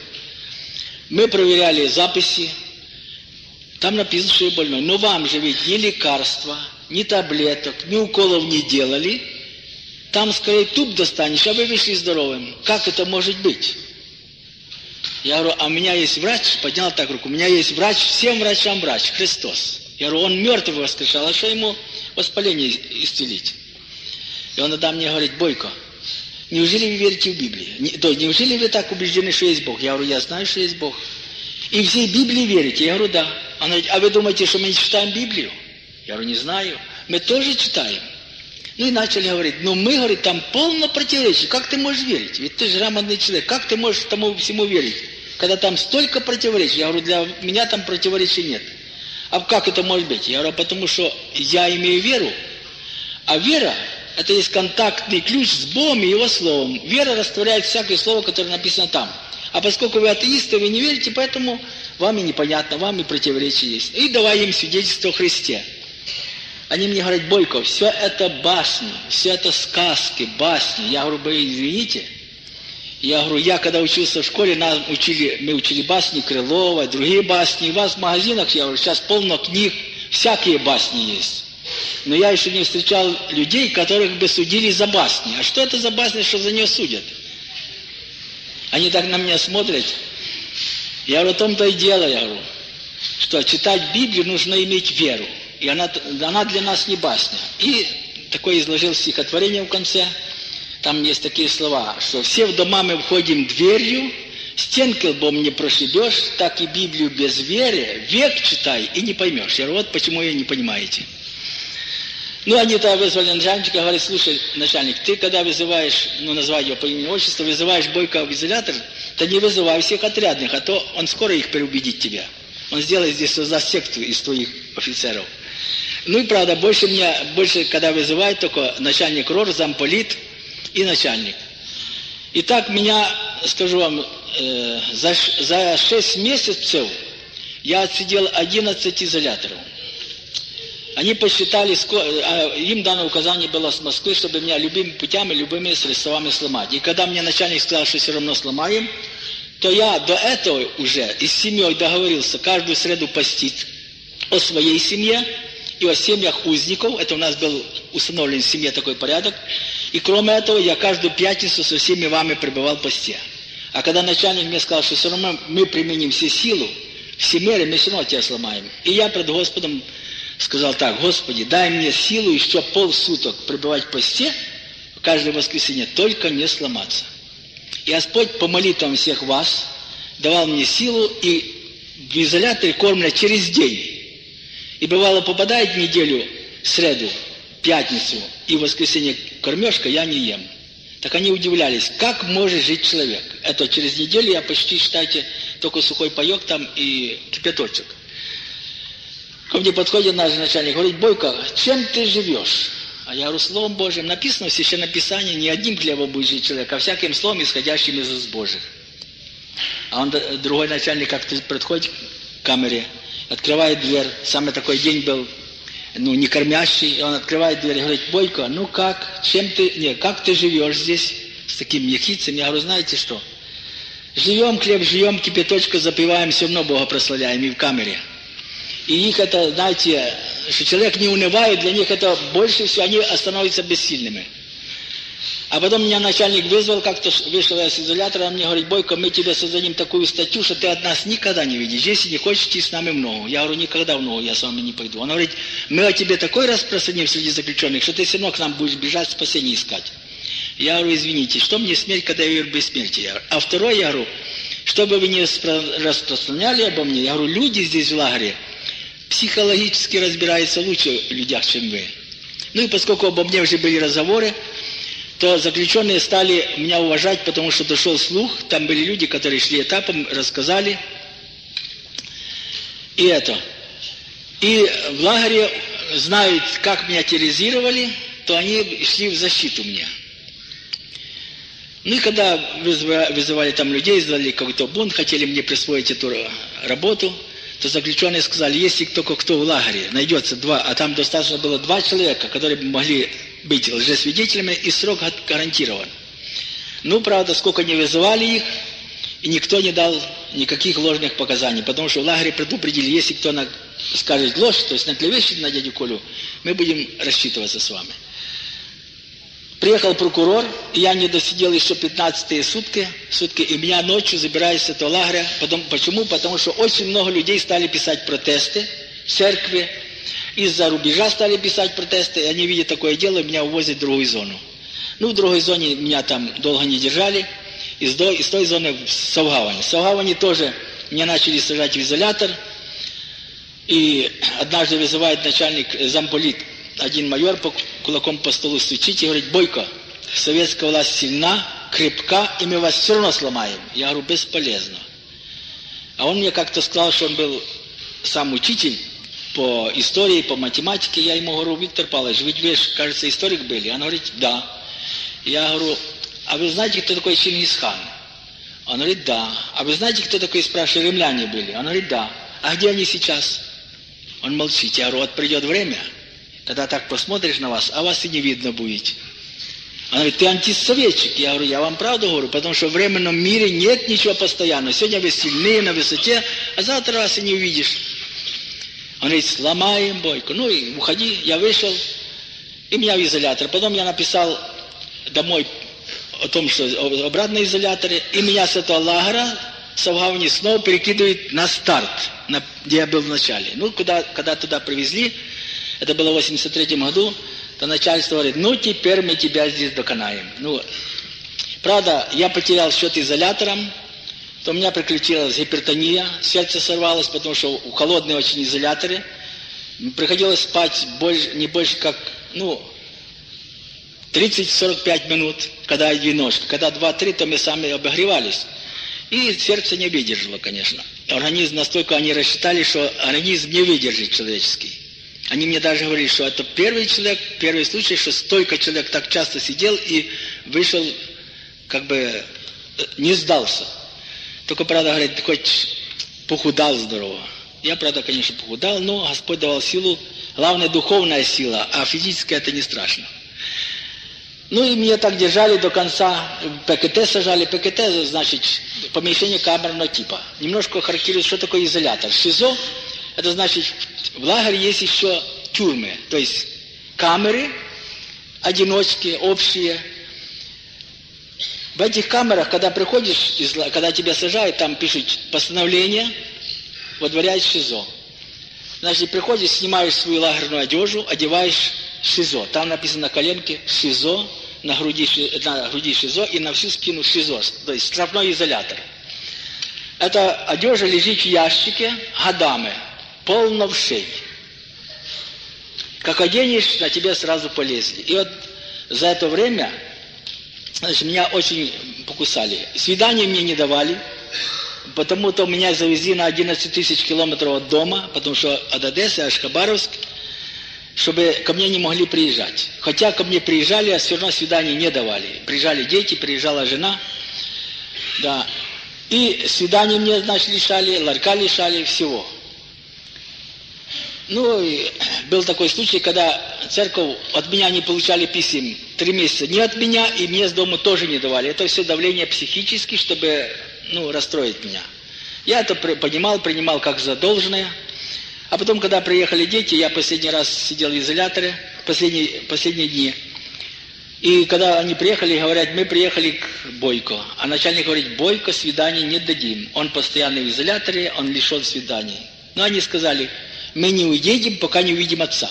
Мы проверяли записи, там написано, что я больной. Но вам же ведь ни лекарства, ни таблеток, ни уколов не делали. Там скорее туп достанешь, а вы вышли здоровым. Как это может быть? Я говорю, а у меня есть врач, поднял так руку, у меня есть врач, всем врачам врач, Христос. Я говорю, он мертвый воскрешал, а что ему воспаление исцелить? И он тогда мне говорит, Бойко, неужели вы верите в Библию? Не, то, неужели вы так убеждены, что есть Бог? Я говорю, я знаю, что есть Бог. И всей Библии верите? Я говорю, да. Он говорит, а вы думаете, что мы не читаем Библию? Я говорю, не знаю. Мы тоже читаем. Ну и начали говорить, ну мы, говорит, там полно противоречий. Как ты можешь верить? Ведь ты же грамотный человек. Как ты можешь тому всему верить? Когда там столько противоречий. Я говорю, для меня там противоречий нет. А как это может быть? Я говорю, потому что я имею веру, а вера – это есть контактный ключ с Богом и Его Словом. Вера растворяет всякое слово, которое написано там. А поскольку вы атеисты, вы не верите, поэтому вам и непонятно, вам и противоречие есть. И давай им свидетельство о Христе. Они мне говорят, Бойко, все это басни, все это сказки, басни. Я говорю, вы извините, я говорю, я когда учился в школе, нас учили, мы учили басни Крылова, другие басни. У вас в магазинах, я говорю, сейчас полно книг, всякие басни есть. Но я еще не встречал людей, которых бы судили за басни. А что это за басни, что за нее судят? Они так на меня смотрят. Я говорю, о том-то и дело, я говорю, что читать Библию нужно иметь веру. И она, она для нас не басня. И такое изложил стихотворение в конце – там есть такие слова, что все в дома мы входим дверью, стенки лбом не прошибешь, так и Библию без веры, век читай и не поймешь. Я говорю, вот почему ее не понимаете. Ну, они тогда вызвали начальника, говорят, слушай, начальник, ты когда вызываешь, ну, называй его по имени отчеству, вызываешь Бойко в изолятор, то не вызывай всех отрядных, а то он скоро их переубедит тебя. Он сделает здесь создаст секту из твоих офицеров. Ну и правда, больше меня, больше, когда вызывает только начальник РОР, замполит, и начальник. Итак, меня, скажу вам, э, за, за 6 месяцев я отсидел 11 изоляторов. Они посчитали, а, им дано указание было с Москвы, чтобы меня любыми путями, любыми средствами сломать. И когда мне начальник сказал, что все равно сломаем, то я до этого уже и с семьей договорился каждую среду постить о своей семье и о семьях узников. Это у нас был установлен в семье такой порядок. И кроме этого, я каждую пятницу со всеми вами пребывал в посте. А когда начальник мне сказал, что все равно мы применим все силу, все меры, мы все равно тебя сломаем. И я пред Господом сказал так, Господи, дай мне силу еще полсуток пребывать в посте, каждое воскресенье, только не сломаться. И Господь по молитвам всех вас давал мне силу, и в изоляторе кормля через день. И бывало попадает неделю, среду, пятницу и воскресенье кормежка, я не ем. Так они удивлялись, как может жить человек. Это через неделю я почти, считайте, только сухой паек там и кипяточек. Ко мне подходит наш начальник, говорит, Бойко, чем ты живешь? А я говорю, Словом Божьим. Написано в Священном Писании, не одним хлебом будет жить человек, а всяким словом, исходящим из уст Божьих. А он, другой начальник как-то подходит к камере, открывает дверь. Самый такой день был ну, не кормящий, и он открывает дверь и говорит, Бойко, ну как, чем ты, не, как ты живешь здесь с такими ехицами? Я говорю, знаете что, живем хлеб, живем, кипяточку запиваем, все равно Бога прославляем и в камере. И их это, знаете, что человек не унывает, для них это больше всего, они становятся бессильными. А потом меня начальник вызвал, как-то вышел я с изолятора, он мне говорит, Бойко, мы тебе создадим такую статью, что ты от нас никогда не видишь. Если не хочешь идти с нами в ногу. Я говорю, никогда в ногу я с вами не пойду. Он говорит, мы о тебе такой распространим среди заключенных, что ты все равно к нам будешь бежать, спасение искать. Я говорю, извините, что мне смерть, когда я верю бессмертие? А второй, я говорю, чтобы вы не распространяли обо мне, я говорю, люди здесь в лагере психологически разбираются лучше в людях, чем вы. Ну и поскольку обо мне уже были разговоры, то заключенные стали меня уважать, потому что дошел слух, там были люди, которые шли этапом, рассказали. И это. И в лагере знают, как меня терроризировали, то они шли в защиту мне. Ну и когда вызывали, вызывали там людей, сделали какой-то бунт, хотели мне присвоить эту работу, то заключенные сказали, если только кто в лагере найдется два, а там достаточно было два человека, которые могли быть лжесвидетелями, и срок гарантирован. Ну, правда, сколько не вызывали их, и никто не дал никаких ложных показаний, потому что в лагере предупредили, если кто скажет ложь, то есть наклевещет на дядю Колю, мы будем рассчитываться с вами. Приехал прокурор, и я не досидел еще 15 сутки, сутки, и меня ночью забирают с этого лагеря. Потом, почему? Потому что очень много людей стали писать протесты в церкви, из-за рубежа стали писать протесты, и они видят такое дело, и меня увозят в другую зону. Ну, в другой зоне меня там долго не держали, из, до, из той зоны в Савгаване. В Савгаване тоже меня начали сажать в изолятор, и однажды вызывает начальник замполит, один майор по, кулаком по столу стучит и говорит, Бойко, советская власть сильна, крепка, и мы вас все равно сломаем. Я говорю, бесполезно. А он мне как-то сказал, что он был сам учитель, по истории, по математике, я ему говорю, Виктор Павлович, ведь вы, кажется, историк были. Он говорит, да. Я говорю, а вы знаете, кто такой Чингисхан? Он говорит, да. А вы знаете, кто такой, спрашиваю, римляне были? Он говорит, да. А где они сейчас? Он молчит. Я говорю, вот придет время, когда так посмотришь на вас, а вас и не видно будет. Он говорит, ты антисоветчик. Я говорю, я вам правду говорю, потому что в временном мире нет ничего постоянного. Сегодня вы сильные, на высоте, а завтра вас и не увидишь. Он говорит, сломаем бойку. Ну и уходи. Я вышел, и меня в изолятор. Потом я написал домой о том, что обратно в изоляторе, и меня с этого лагера с Афгавани снова перекидывают на старт, на, где я был в начале. Ну, куда, когда туда привезли, это было в 83 году, то начальство говорит, ну, теперь мы тебя здесь доконаем. Ну, правда, я потерял счет изолятором, то у меня приключилась гипертония, сердце сорвалось, потому что у холодные очень изоляторы. Приходилось спать больше, не больше как, ну, 30-45 минут, когда одиночка. Когда 2-3, то мы сами обогревались. И сердце не выдержало, конечно. Организм настолько они рассчитали, что организм не выдержит человеческий. Они мне даже говорили, что это первый человек, первый случай, что столько человек так часто сидел и вышел, как бы, э, не сдался. Только, правда, говорит, хоть похудал здорово. Я, правда, конечно, похудал, но Господь давал силу. Главное, духовная сила, а физическая это не страшно. Ну и меня так держали до конца, ПКТ сажали. ПКТ, значит, помещение камерного типа. Немножко характеризует, что такое изолятор. ШИЗО, это значит, в лагере есть еще тюрьмы, то есть камеры, одиночки, общие, в этих камерах, когда приходишь, когда тебя сажают, там пишут постановление, водворяет ШИЗО. Значит, приходишь, снимаешь свою лагерную одежду, одеваешь ШИЗО. Там написано на коленке ШИЗО, на груди, на груди ШИЗО и на всю спину ШИЗО, то есть штрафной изолятор. Эта одежда лежит в ящике годами, полно в шее. Как оденешь, на тебя сразу полезли. И вот за это время Значит, меня очень покусали. Свидания мне не давали, потому-то меня завезли на 11 тысяч километров от дома, потому что от Одессы аж Хабаровск, чтобы ко мне не могли приезжать. Хотя ко мне приезжали, а все равно свиданий не давали. Приезжали дети, приезжала жена. Да. И свидания мне, значит, лишали, ларька лишали, всего. Ну, был такой случай, когда церковь от меня не получали писем три месяца, не от меня, и мне с дома тоже не давали. Это все давление психически, чтобы, ну, расстроить меня. Я это понимал, принимал как задолженное. А потом, когда приехали дети, я последний раз сидел в изоляторе, последние, последние дни. И когда они приехали, говорят, мы приехали к Бойко. А начальник говорит, Бойко свидания не дадим. Он постоянно в изоляторе, он лишен свиданий. Но они сказали, мы не уедем, пока не увидим отца.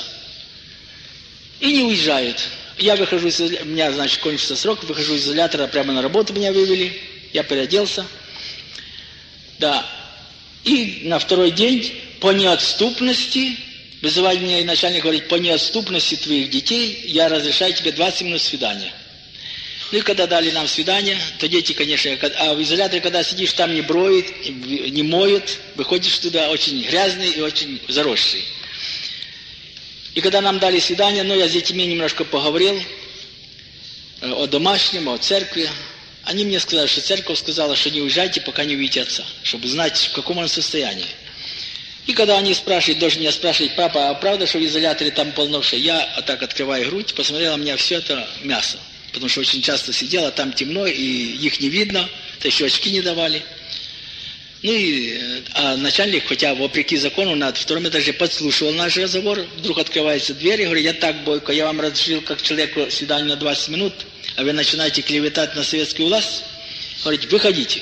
И не уезжают. Я выхожу из у меня, значит, кончится срок, выхожу из изолятора, прямо на работу меня вывели, я переоделся. Да. И на второй день по неотступности Вызывает меня и начальник говорит, по неотступности твоих детей я разрешаю тебе 20 минут свидания. Ну и когда дали нам свидание, то дети, конечно, а в изоляторе, когда сидишь, там не броют, не моют, выходишь туда очень грязный и очень заросший. И когда нам дали свидание, ну, я с детьми немножко поговорил э, о домашнем, о церкви. Они мне сказали, что церковь сказала, что не уезжайте, пока не увидите отца, чтобы знать, в каком он состоянии. И когда они спрашивают, даже меня спрашивать, папа, а правда, что в изоляторе там полно? Я так открываю грудь, посмотрела, у меня все это мясо. Потому что очень часто сидела, там темно, и их не видно, то еще очки не давали. Ну и а начальник, хотя вопреки закону на втором этаже подслушивал наш разговор, вдруг открывается дверь и говорит, я так бойко, я вам разрешил как человеку свидание на 20 минут, а вы начинаете клеветать на советскую власть, говорит, выходите.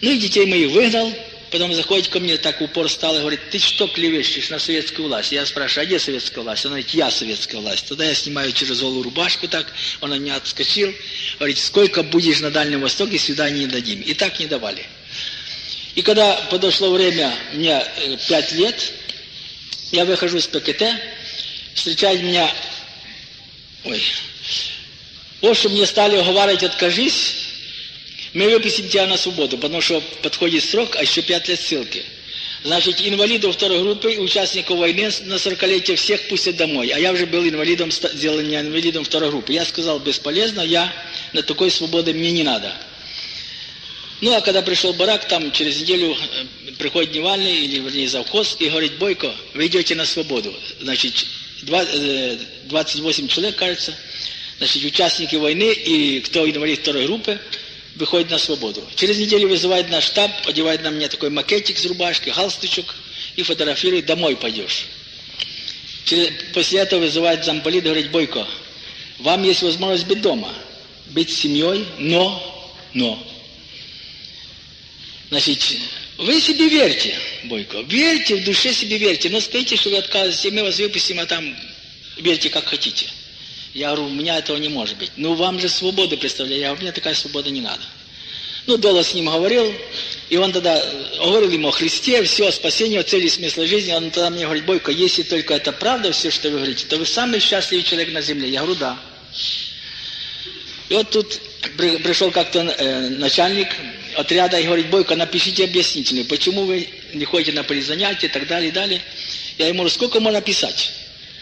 Ну и детей моих выгнал, Потом заходит ко мне, так упор стал и говорит, ты что клевещешь на советскую власть? Я спрашиваю, а где советская власть? Он говорит, я советская власть. Тогда я снимаю через голую рубашку так, он на меня отскочил. Говорит, сколько будешь на Дальнем Востоке, свидания не дадим. И так не давали. И когда подошло время, мне э, пять лет, я выхожу из ПКТ, встречает меня, ой, в общем, мне стали уговаривать, откажись, мы выпустим тебя на свободу, потому что подходит срок, а еще пять лет ссылки. Значит, инвалидов второй группы, участников войны на 40-летие всех пустят домой. А я уже был инвалидом, сделал меня инвалидом второй группы. Я сказал, бесполезно, я на такой свободе мне не надо. Ну, а когда пришел барак, там через неделю э, приходит Невальный, или вернее завхоз, и говорит, Бойко, вы идете на свободу. Значит, 28 э, человек, кажется, значит, участники войны и кто инвалид второй группы, выходит на свободу. Через неделю вызывает наш штаб, одевает на меня такой макетик с рубашкой, галстучок и фотографирует, домой пойдешь. После этого вызывает замполит, говорит, Бойко, вам есть возможность быть дома, быть семьей, но, но. Значит, вы себе верьте, Бойко, верьте, в душе себе верьте, но скажите, что вы отказываетесь, мы вас выпустим, а там верьте как хотите. Я говорю, у меня этого не может быть. Ну, вам же свобода представляет. Я говорю, мне такая свобода не надо. Ну, Дола с ним говорил, и он тогда говорил ему о Христе, все, о спасении, о цели смысла жизни. Он тогда мне говорит, Бойко, если только это правда, все, что вы говорите, то вы самый счастливый человек на земле. Я говорю, да. И вот тут пришел как-то э, начальник отряда и говорит, Бойко, напишите объяснительную, почему вы не ходите на полизанятия и так далее, и далее. Я ему говорю, сколько можно писать?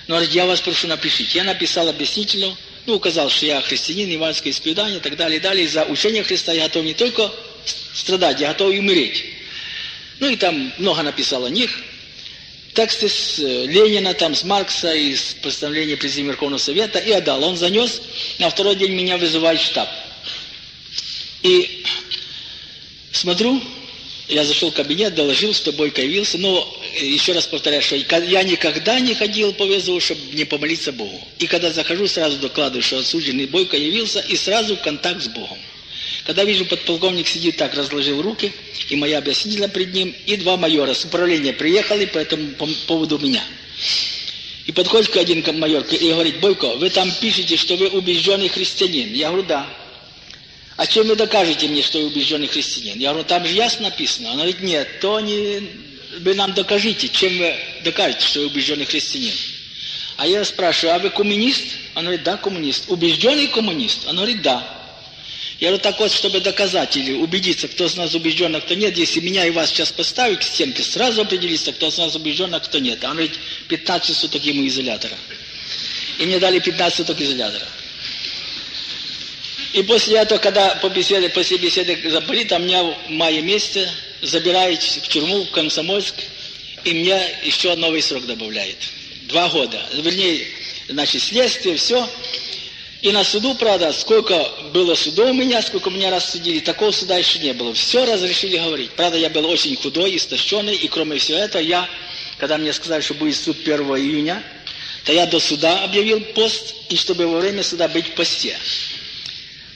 Но говорит, я вас прошу, напишите. Я написал объяснительную, ну, указал, что я христианин, евангельское исповедание и так далее, и далее. За учение Христа я готов не только страдать, я готов и умереть. Ну, и там много написал о них. Тексты с э, Ленина, там, с Маркса, из постановления Президиума Верховного Совета, и отдал. Он занес, на второй день меня вызывает штаб. И смотрю, я зашел в кабинет, доложил, что Бойко явился, но еще раз повторяю, что я никогда не ходил по вызову, чтобы не помолиться Богу. И когда захожу, сразу докладываю, что осужденный Бойко явился, и сразу контакт с Богом. Когда вижу, подполковник сидит так, разложил руки, и моя объяснительная пред ним, и два майора с управления приехали по этому поводу меня. И подходит один майор и говорит, Бойко, вы там пишете, что вы убежденный христианин. Я говорю, да. А чем вы докажете мне, что вы убежденный христианин? Я говорю, там же ясно написано. Он говорит, нет, то не... Вы нам докажите, чем вы докажете, что вы убежденный христианин. А я спрашиваю, а вы коммунист? Он говорит, да, коммунист. Убежденный коммунист? Он говорит, да. Я говорю, так вот, чтобы доказать или убедиться, кто из нас убежден, а кто нет, если меня и вас сейчас поставить к стенке, сразу определиться, кто из нас убежден, а кто нет. Он говорит, 15 суток ему изолятора. И мне дали 15 суток изолятора. И после этого, когда по беседе, после беседы заболит, а меня в мае месяце забирают в тюрьму, в Комсомольск, и мне еще новый срок добавляет. Два года. Вернее, значит, следствие, все. И на суду, правда, сколько было судов у меня, сколько меня раз судили, такого суда еще не было. Все разрешили говорить. Правда, я был очень худой, истощенный, и кроме всего этого, я, когда мне сказали, что будет суд 1 июня, то я до суда объявил пост, и чтобы во время суда быть в посте.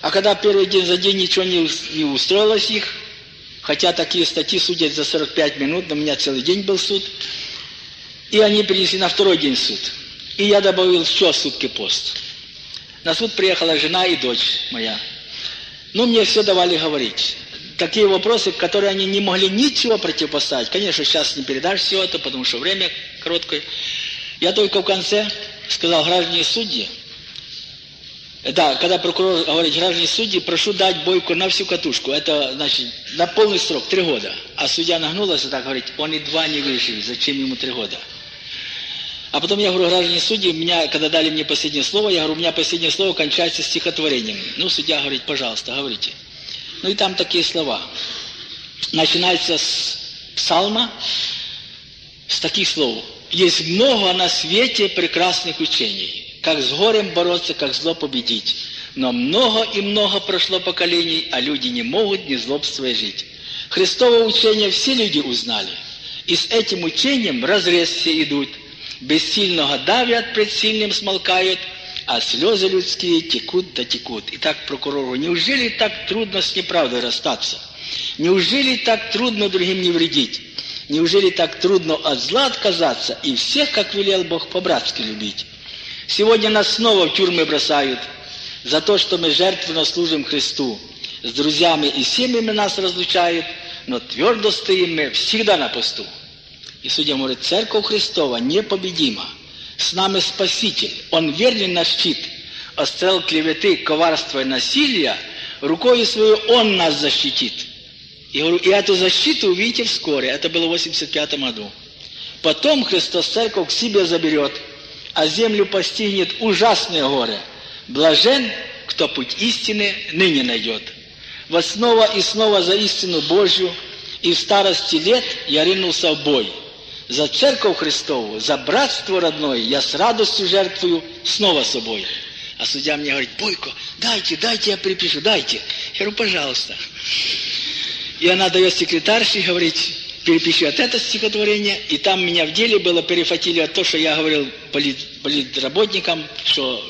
А когда первый день за день ничего не, не устроилось их, хотя такие статьи судят за 45 минут, но у меня целый день был суд, и они принесли на второй день суд. И я добавил еще сутки пост. На суд приехала жена и дочь моя. Ну, мне все давали говорить. Такие вопросы, которые они не могли ничего противопоставить. Конечно, сейчас не передашь все это, потому что время короткое. Я только в конце сказал, граждане судьи, да, когда прокурор говорит, граждане судьи, прошу дать Бойку на всю катушку. Это, значит, на полный срок, три года. А судья нагнулась и так говорит, он и два не выживет, зачем ему три года? А потом я говорю, граждане судьи, меня, когда дали мне последнее слово, я говорю, у меня последнее слово кончается стихотворением. Ну, судья говорит, пожалуйста, говорите. Ну и там такие слова. Начинается с псалма, с таких слов. Есть много на свете прекрасных учений. Как с горем бороться, как зло победить. Но много и много прошло поколений, а люди не могут ни злобствуя жить. Христово учение все люди узнали. И с этим учением разрез все идут – бессильного давят, пред сильным смолкают, а слезы людские текут да текут. И так прокурору, неужели так трудно с неправдой расстаться? Неужели так трудно другим не вредить? Неужели так трудно от зла отказаться и всех, как велел Бог, по-братски любить? Сегодня нас снова в тюрьмы бросают за то, что мы жертвенно служим Христу. С друзьями и семьями нас разлучают, но твердо стоим мы всегда на посту. И судья говорит, Церковь Христова непобедима. С нами Спаситель. Он верный наш щит. От стрел клеветы, коварства и насилия рукой свою Он нас защитит. И, говорю, и эту защиту увидите вскоре. Это было в 85 году. Потом Христос Церковь к себе заберет, а землю постигнет ужасное горе. Блажен, кто путь истины ныне найдет. Вот снова и снова за истину Божью, и в старости лет я ринулся в бой – за церковь Христову, за братство родное я с радостью жертвую снова собой. А судья мне говорит, Бойко, дайте, дайте, я припишу, дайте. Я говорю, пожалуйста. И она дает секретарше и говорит, перепиши от это стихотворение, и там меня в деле было перехватили от того, что я говорил полит, политработникам, что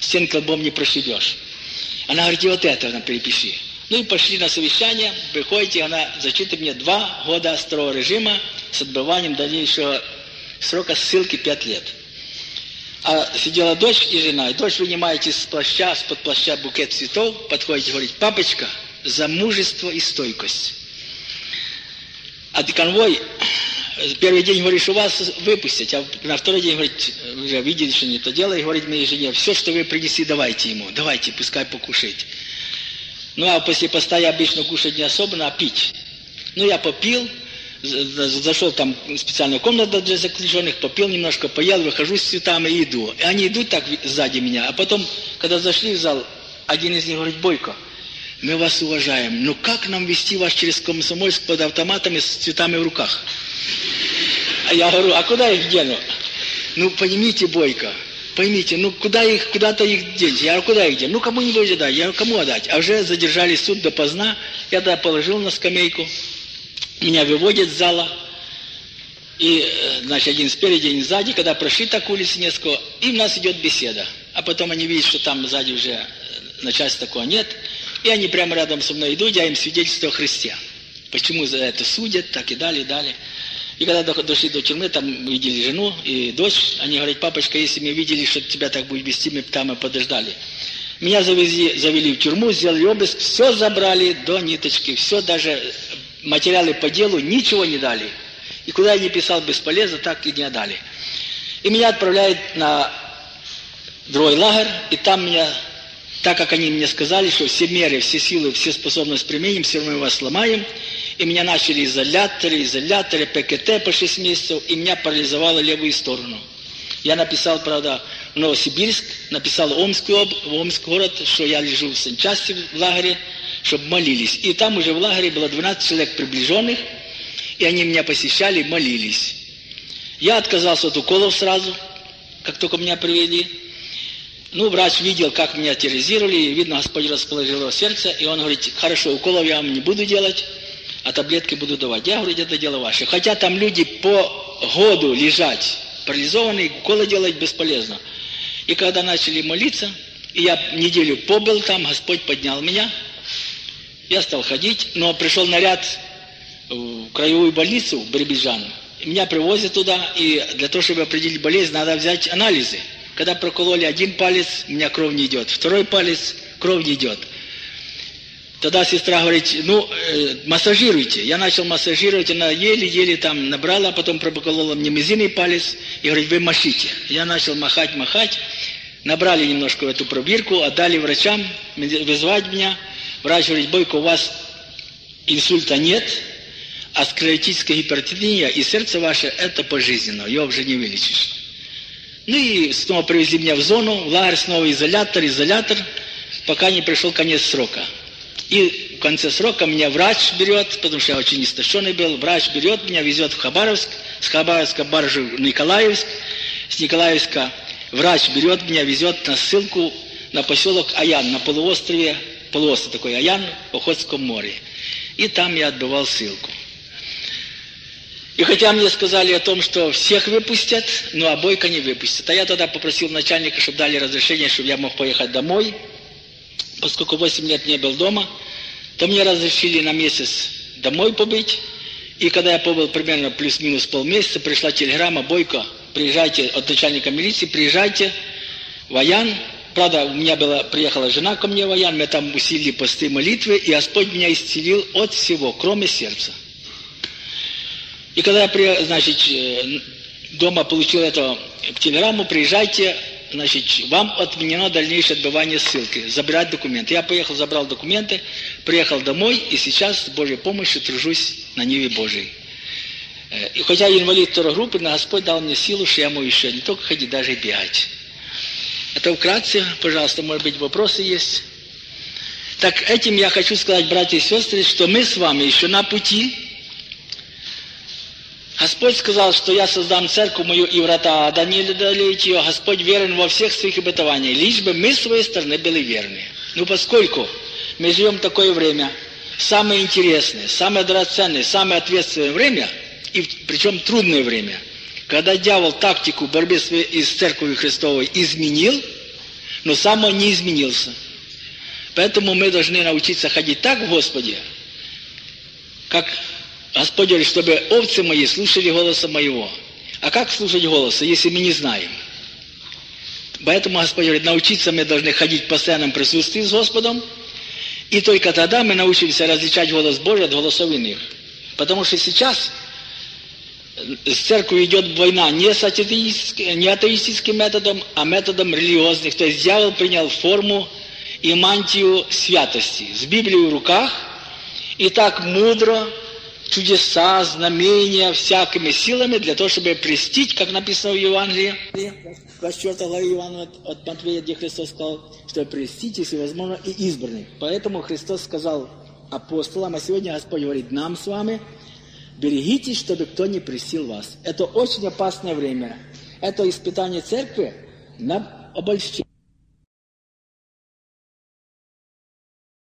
стенкой лбом не прошибешь. Она говорит, и вот это она перепиши. Ну и пошли на совещание, приходите, она зачитывает мне два года строго режима с отбыванием дальнейшего срока ссылки пять лет. А сидела дочь и жена, и дочь вынимаете с плаща, с-под плаща букет цветов, подходите и говорите, папочка, за мужество и стойкость. А конвой первый день говорит, что вас выпустят, а на второй день говорит, уже видели, что не то дело, и говорит моей жене, все, что вы принесли, давайте ему, давайте, пускай покушает. Ну, а после поста я обычно кушать не особенно, а пить. Ну, я попил, зашел там в специальную комнату для заключенных, попил немножко, поел, выхожу с цветами и иду. И они идут так сзади меня. А потом, когда зашли в зал, один из них говорит, Бойко, мы вас уважаем, но как нам вести вас через Комсомольск под автоматами с цветами в руках? А я говорю, а куда их дену? Ну, поймите, Бойко, поймите, ну куда их, куда-то их деть? Я куда их деть? Ну кому-нибудь отдать, я кому отдать? А уже задержали суд допоздна, я тогда положил на скамейку, меня выводят из зала, и, значит, один спереди, один сзади, когда прошли так улицы несколько, и у нас идет беседа. А потом они видят, что там сзади уже э, начальства такого нет, и они прямо рядом со мной идут, я им свидетельство о Христе. Почему за это судят, так и далее, и далее. И когда дошли до тюрьмы, там видели жену и дочь, они говорят, папочка, если мы видели, что тебя так будет вести, мы там и подождали. Меня завезли, завели в тюрьму, сделали обыск, все забрали до ниточки, все, даже материалы по делу, ничего не дали. И куда я не писал бесполезно, так и не отдали. И меня отправляют на другой лагерь, и там меня, так как они мне сказали, что все меры, все силы, все способности применим, все равно мы вас сломаем, и меня начали изоляторы, изоляторы, ПКТ по 6 месяцев, и меня парализовало левую сторону. Я написал, правда, в Новосибирск, написал в Омский, об, в Омский город, что я лежу в санчасти в лагере, чтобы молились. И там уже в лагере было 12 человек приближенных, и они меня посещали, молились. Я отказался от уколов сразу, как только меня привели. Ну, врач видел, как меня терроризировали, и, видно, Господь расположил его сердце, и он говорит, хорошо, уколов я вам не буду делать, а таблетки буду давать. Я говорю, это дело ваше. Хотя там люди по году лежать парализованный, уколы делать бесполезно. И когда начали молиться, и я неделю побыл там, Господь поднял меня, я стал ходить, но пришел наряд в краевую больницу в Биробиджан. Меня привозят туда, и для того, чтобы определить болезнь, надо взять анализы. Когда прокололи один палец, у меня кровь не идет. Второй палец, кровь не идет. Тогда сестра говорит, ну, э, массажируйте. Я начал массажировать, она еле-еле там набрала, потом проколола мне мизинный палец и говорит, вы махите. Я начал махать, махать. Набрали немножко эту пробирку, отдали врачам, вызвать меня. Врач говорит, Бойко, у вас инсульта нет, а склеротическая гипертония и сердце ваше – это пожизненно, ее уже не вылечишь. Ну и снова привезли меня в зону, в лагерь снова изолятор, изолятор, пока не пришел конец срока. И в конце срока меня врач берет, потому что я очень истощенный был, врач берет меня, везет в Хабаровск, с Хабаровска баржу в Николаевск, с Николаевска врач берет меня, везет на ссылку на поселок Аян, на полуострове, полуостров такой Аян, в Охотском море. И там я отбывал ссылку. И хотя мне сказали о том, что всех выпустят, но обойка не выпустят. А я тогда попросил начальника, чтобы дали разрешение, чтобы я мог поехать домой. Поскольку 8 лет не был дома, то мне разрешили на месяц домой побыть. И когда я побыл примерно плюс-минус полмесяца, пришла телеграмма, Бойко, приезжайте от начальника милиции, приезжайте в Аян. Правда, у меня была, приехала жена ко мне в Аян, мы там усилили посты молитвы, и Господь меня исцелил от всего, кроме сердца. И когда я, значит, э, дома получил эту телеграмму, приезжайте, значит, вам отменено дальнейшее отбывание ссылки, забирать документы. Я поехал, забрал документы, приехал домой, и сейчас с Божьей помощью тружусь на Ниве Божией. Э, и хотя я инвалид второй группы, но Господь дал мне силу, что я могу еще не только ходить, даже и бегать. Это вкратце, пожалуйста, может быть, вопросы есть. Так этим я хочу сказать, братья и сестры, что мы с вами еще на пути, Господь сказал, что я создам церковь мою и врата ада не одолеют ее. Господь верен во всех своих обетованиях, лишь бы мы с своей стороны были верны. Ну, поскольку мы живем в такое время, самое интересное, самое драгоценное, самое ответственное время, и причем трудное время, когда дьявол тактику борьбы с, церковью Христовой изменил, но сам он не изменился. Поэтому мы должны научиться ходить так в Господе, как Господь говорит, чтобы овцы мои слушали голоса моего. А как слушать голоса, если мы не знаем? Поэтому Господь говорит, научиться мы должны ходить в постоянном присутствии с Господом, и только тогда мы научимся различать голос Божий от голосов иных. Потому что сейчас с церковью идет война не, с атеистическим, не атеистическим методом, а методом религиозных. То есть дьявол принял форму и мантию святости с Библией в руках, и так мудро чудеса, знамения, всякими силами для того, чтобы престить, как написано в Евангелии, 24 главе Ивана от Матвея, где Христос сказал, что престить, если возможно, и избранных. Поэтому Христос сказал апостолам, а сегодня Господь говорит нам с вами, берегитесь, чтобы кто не пресил вас. Это очень опасное время. Это испытание церкви на обольщение.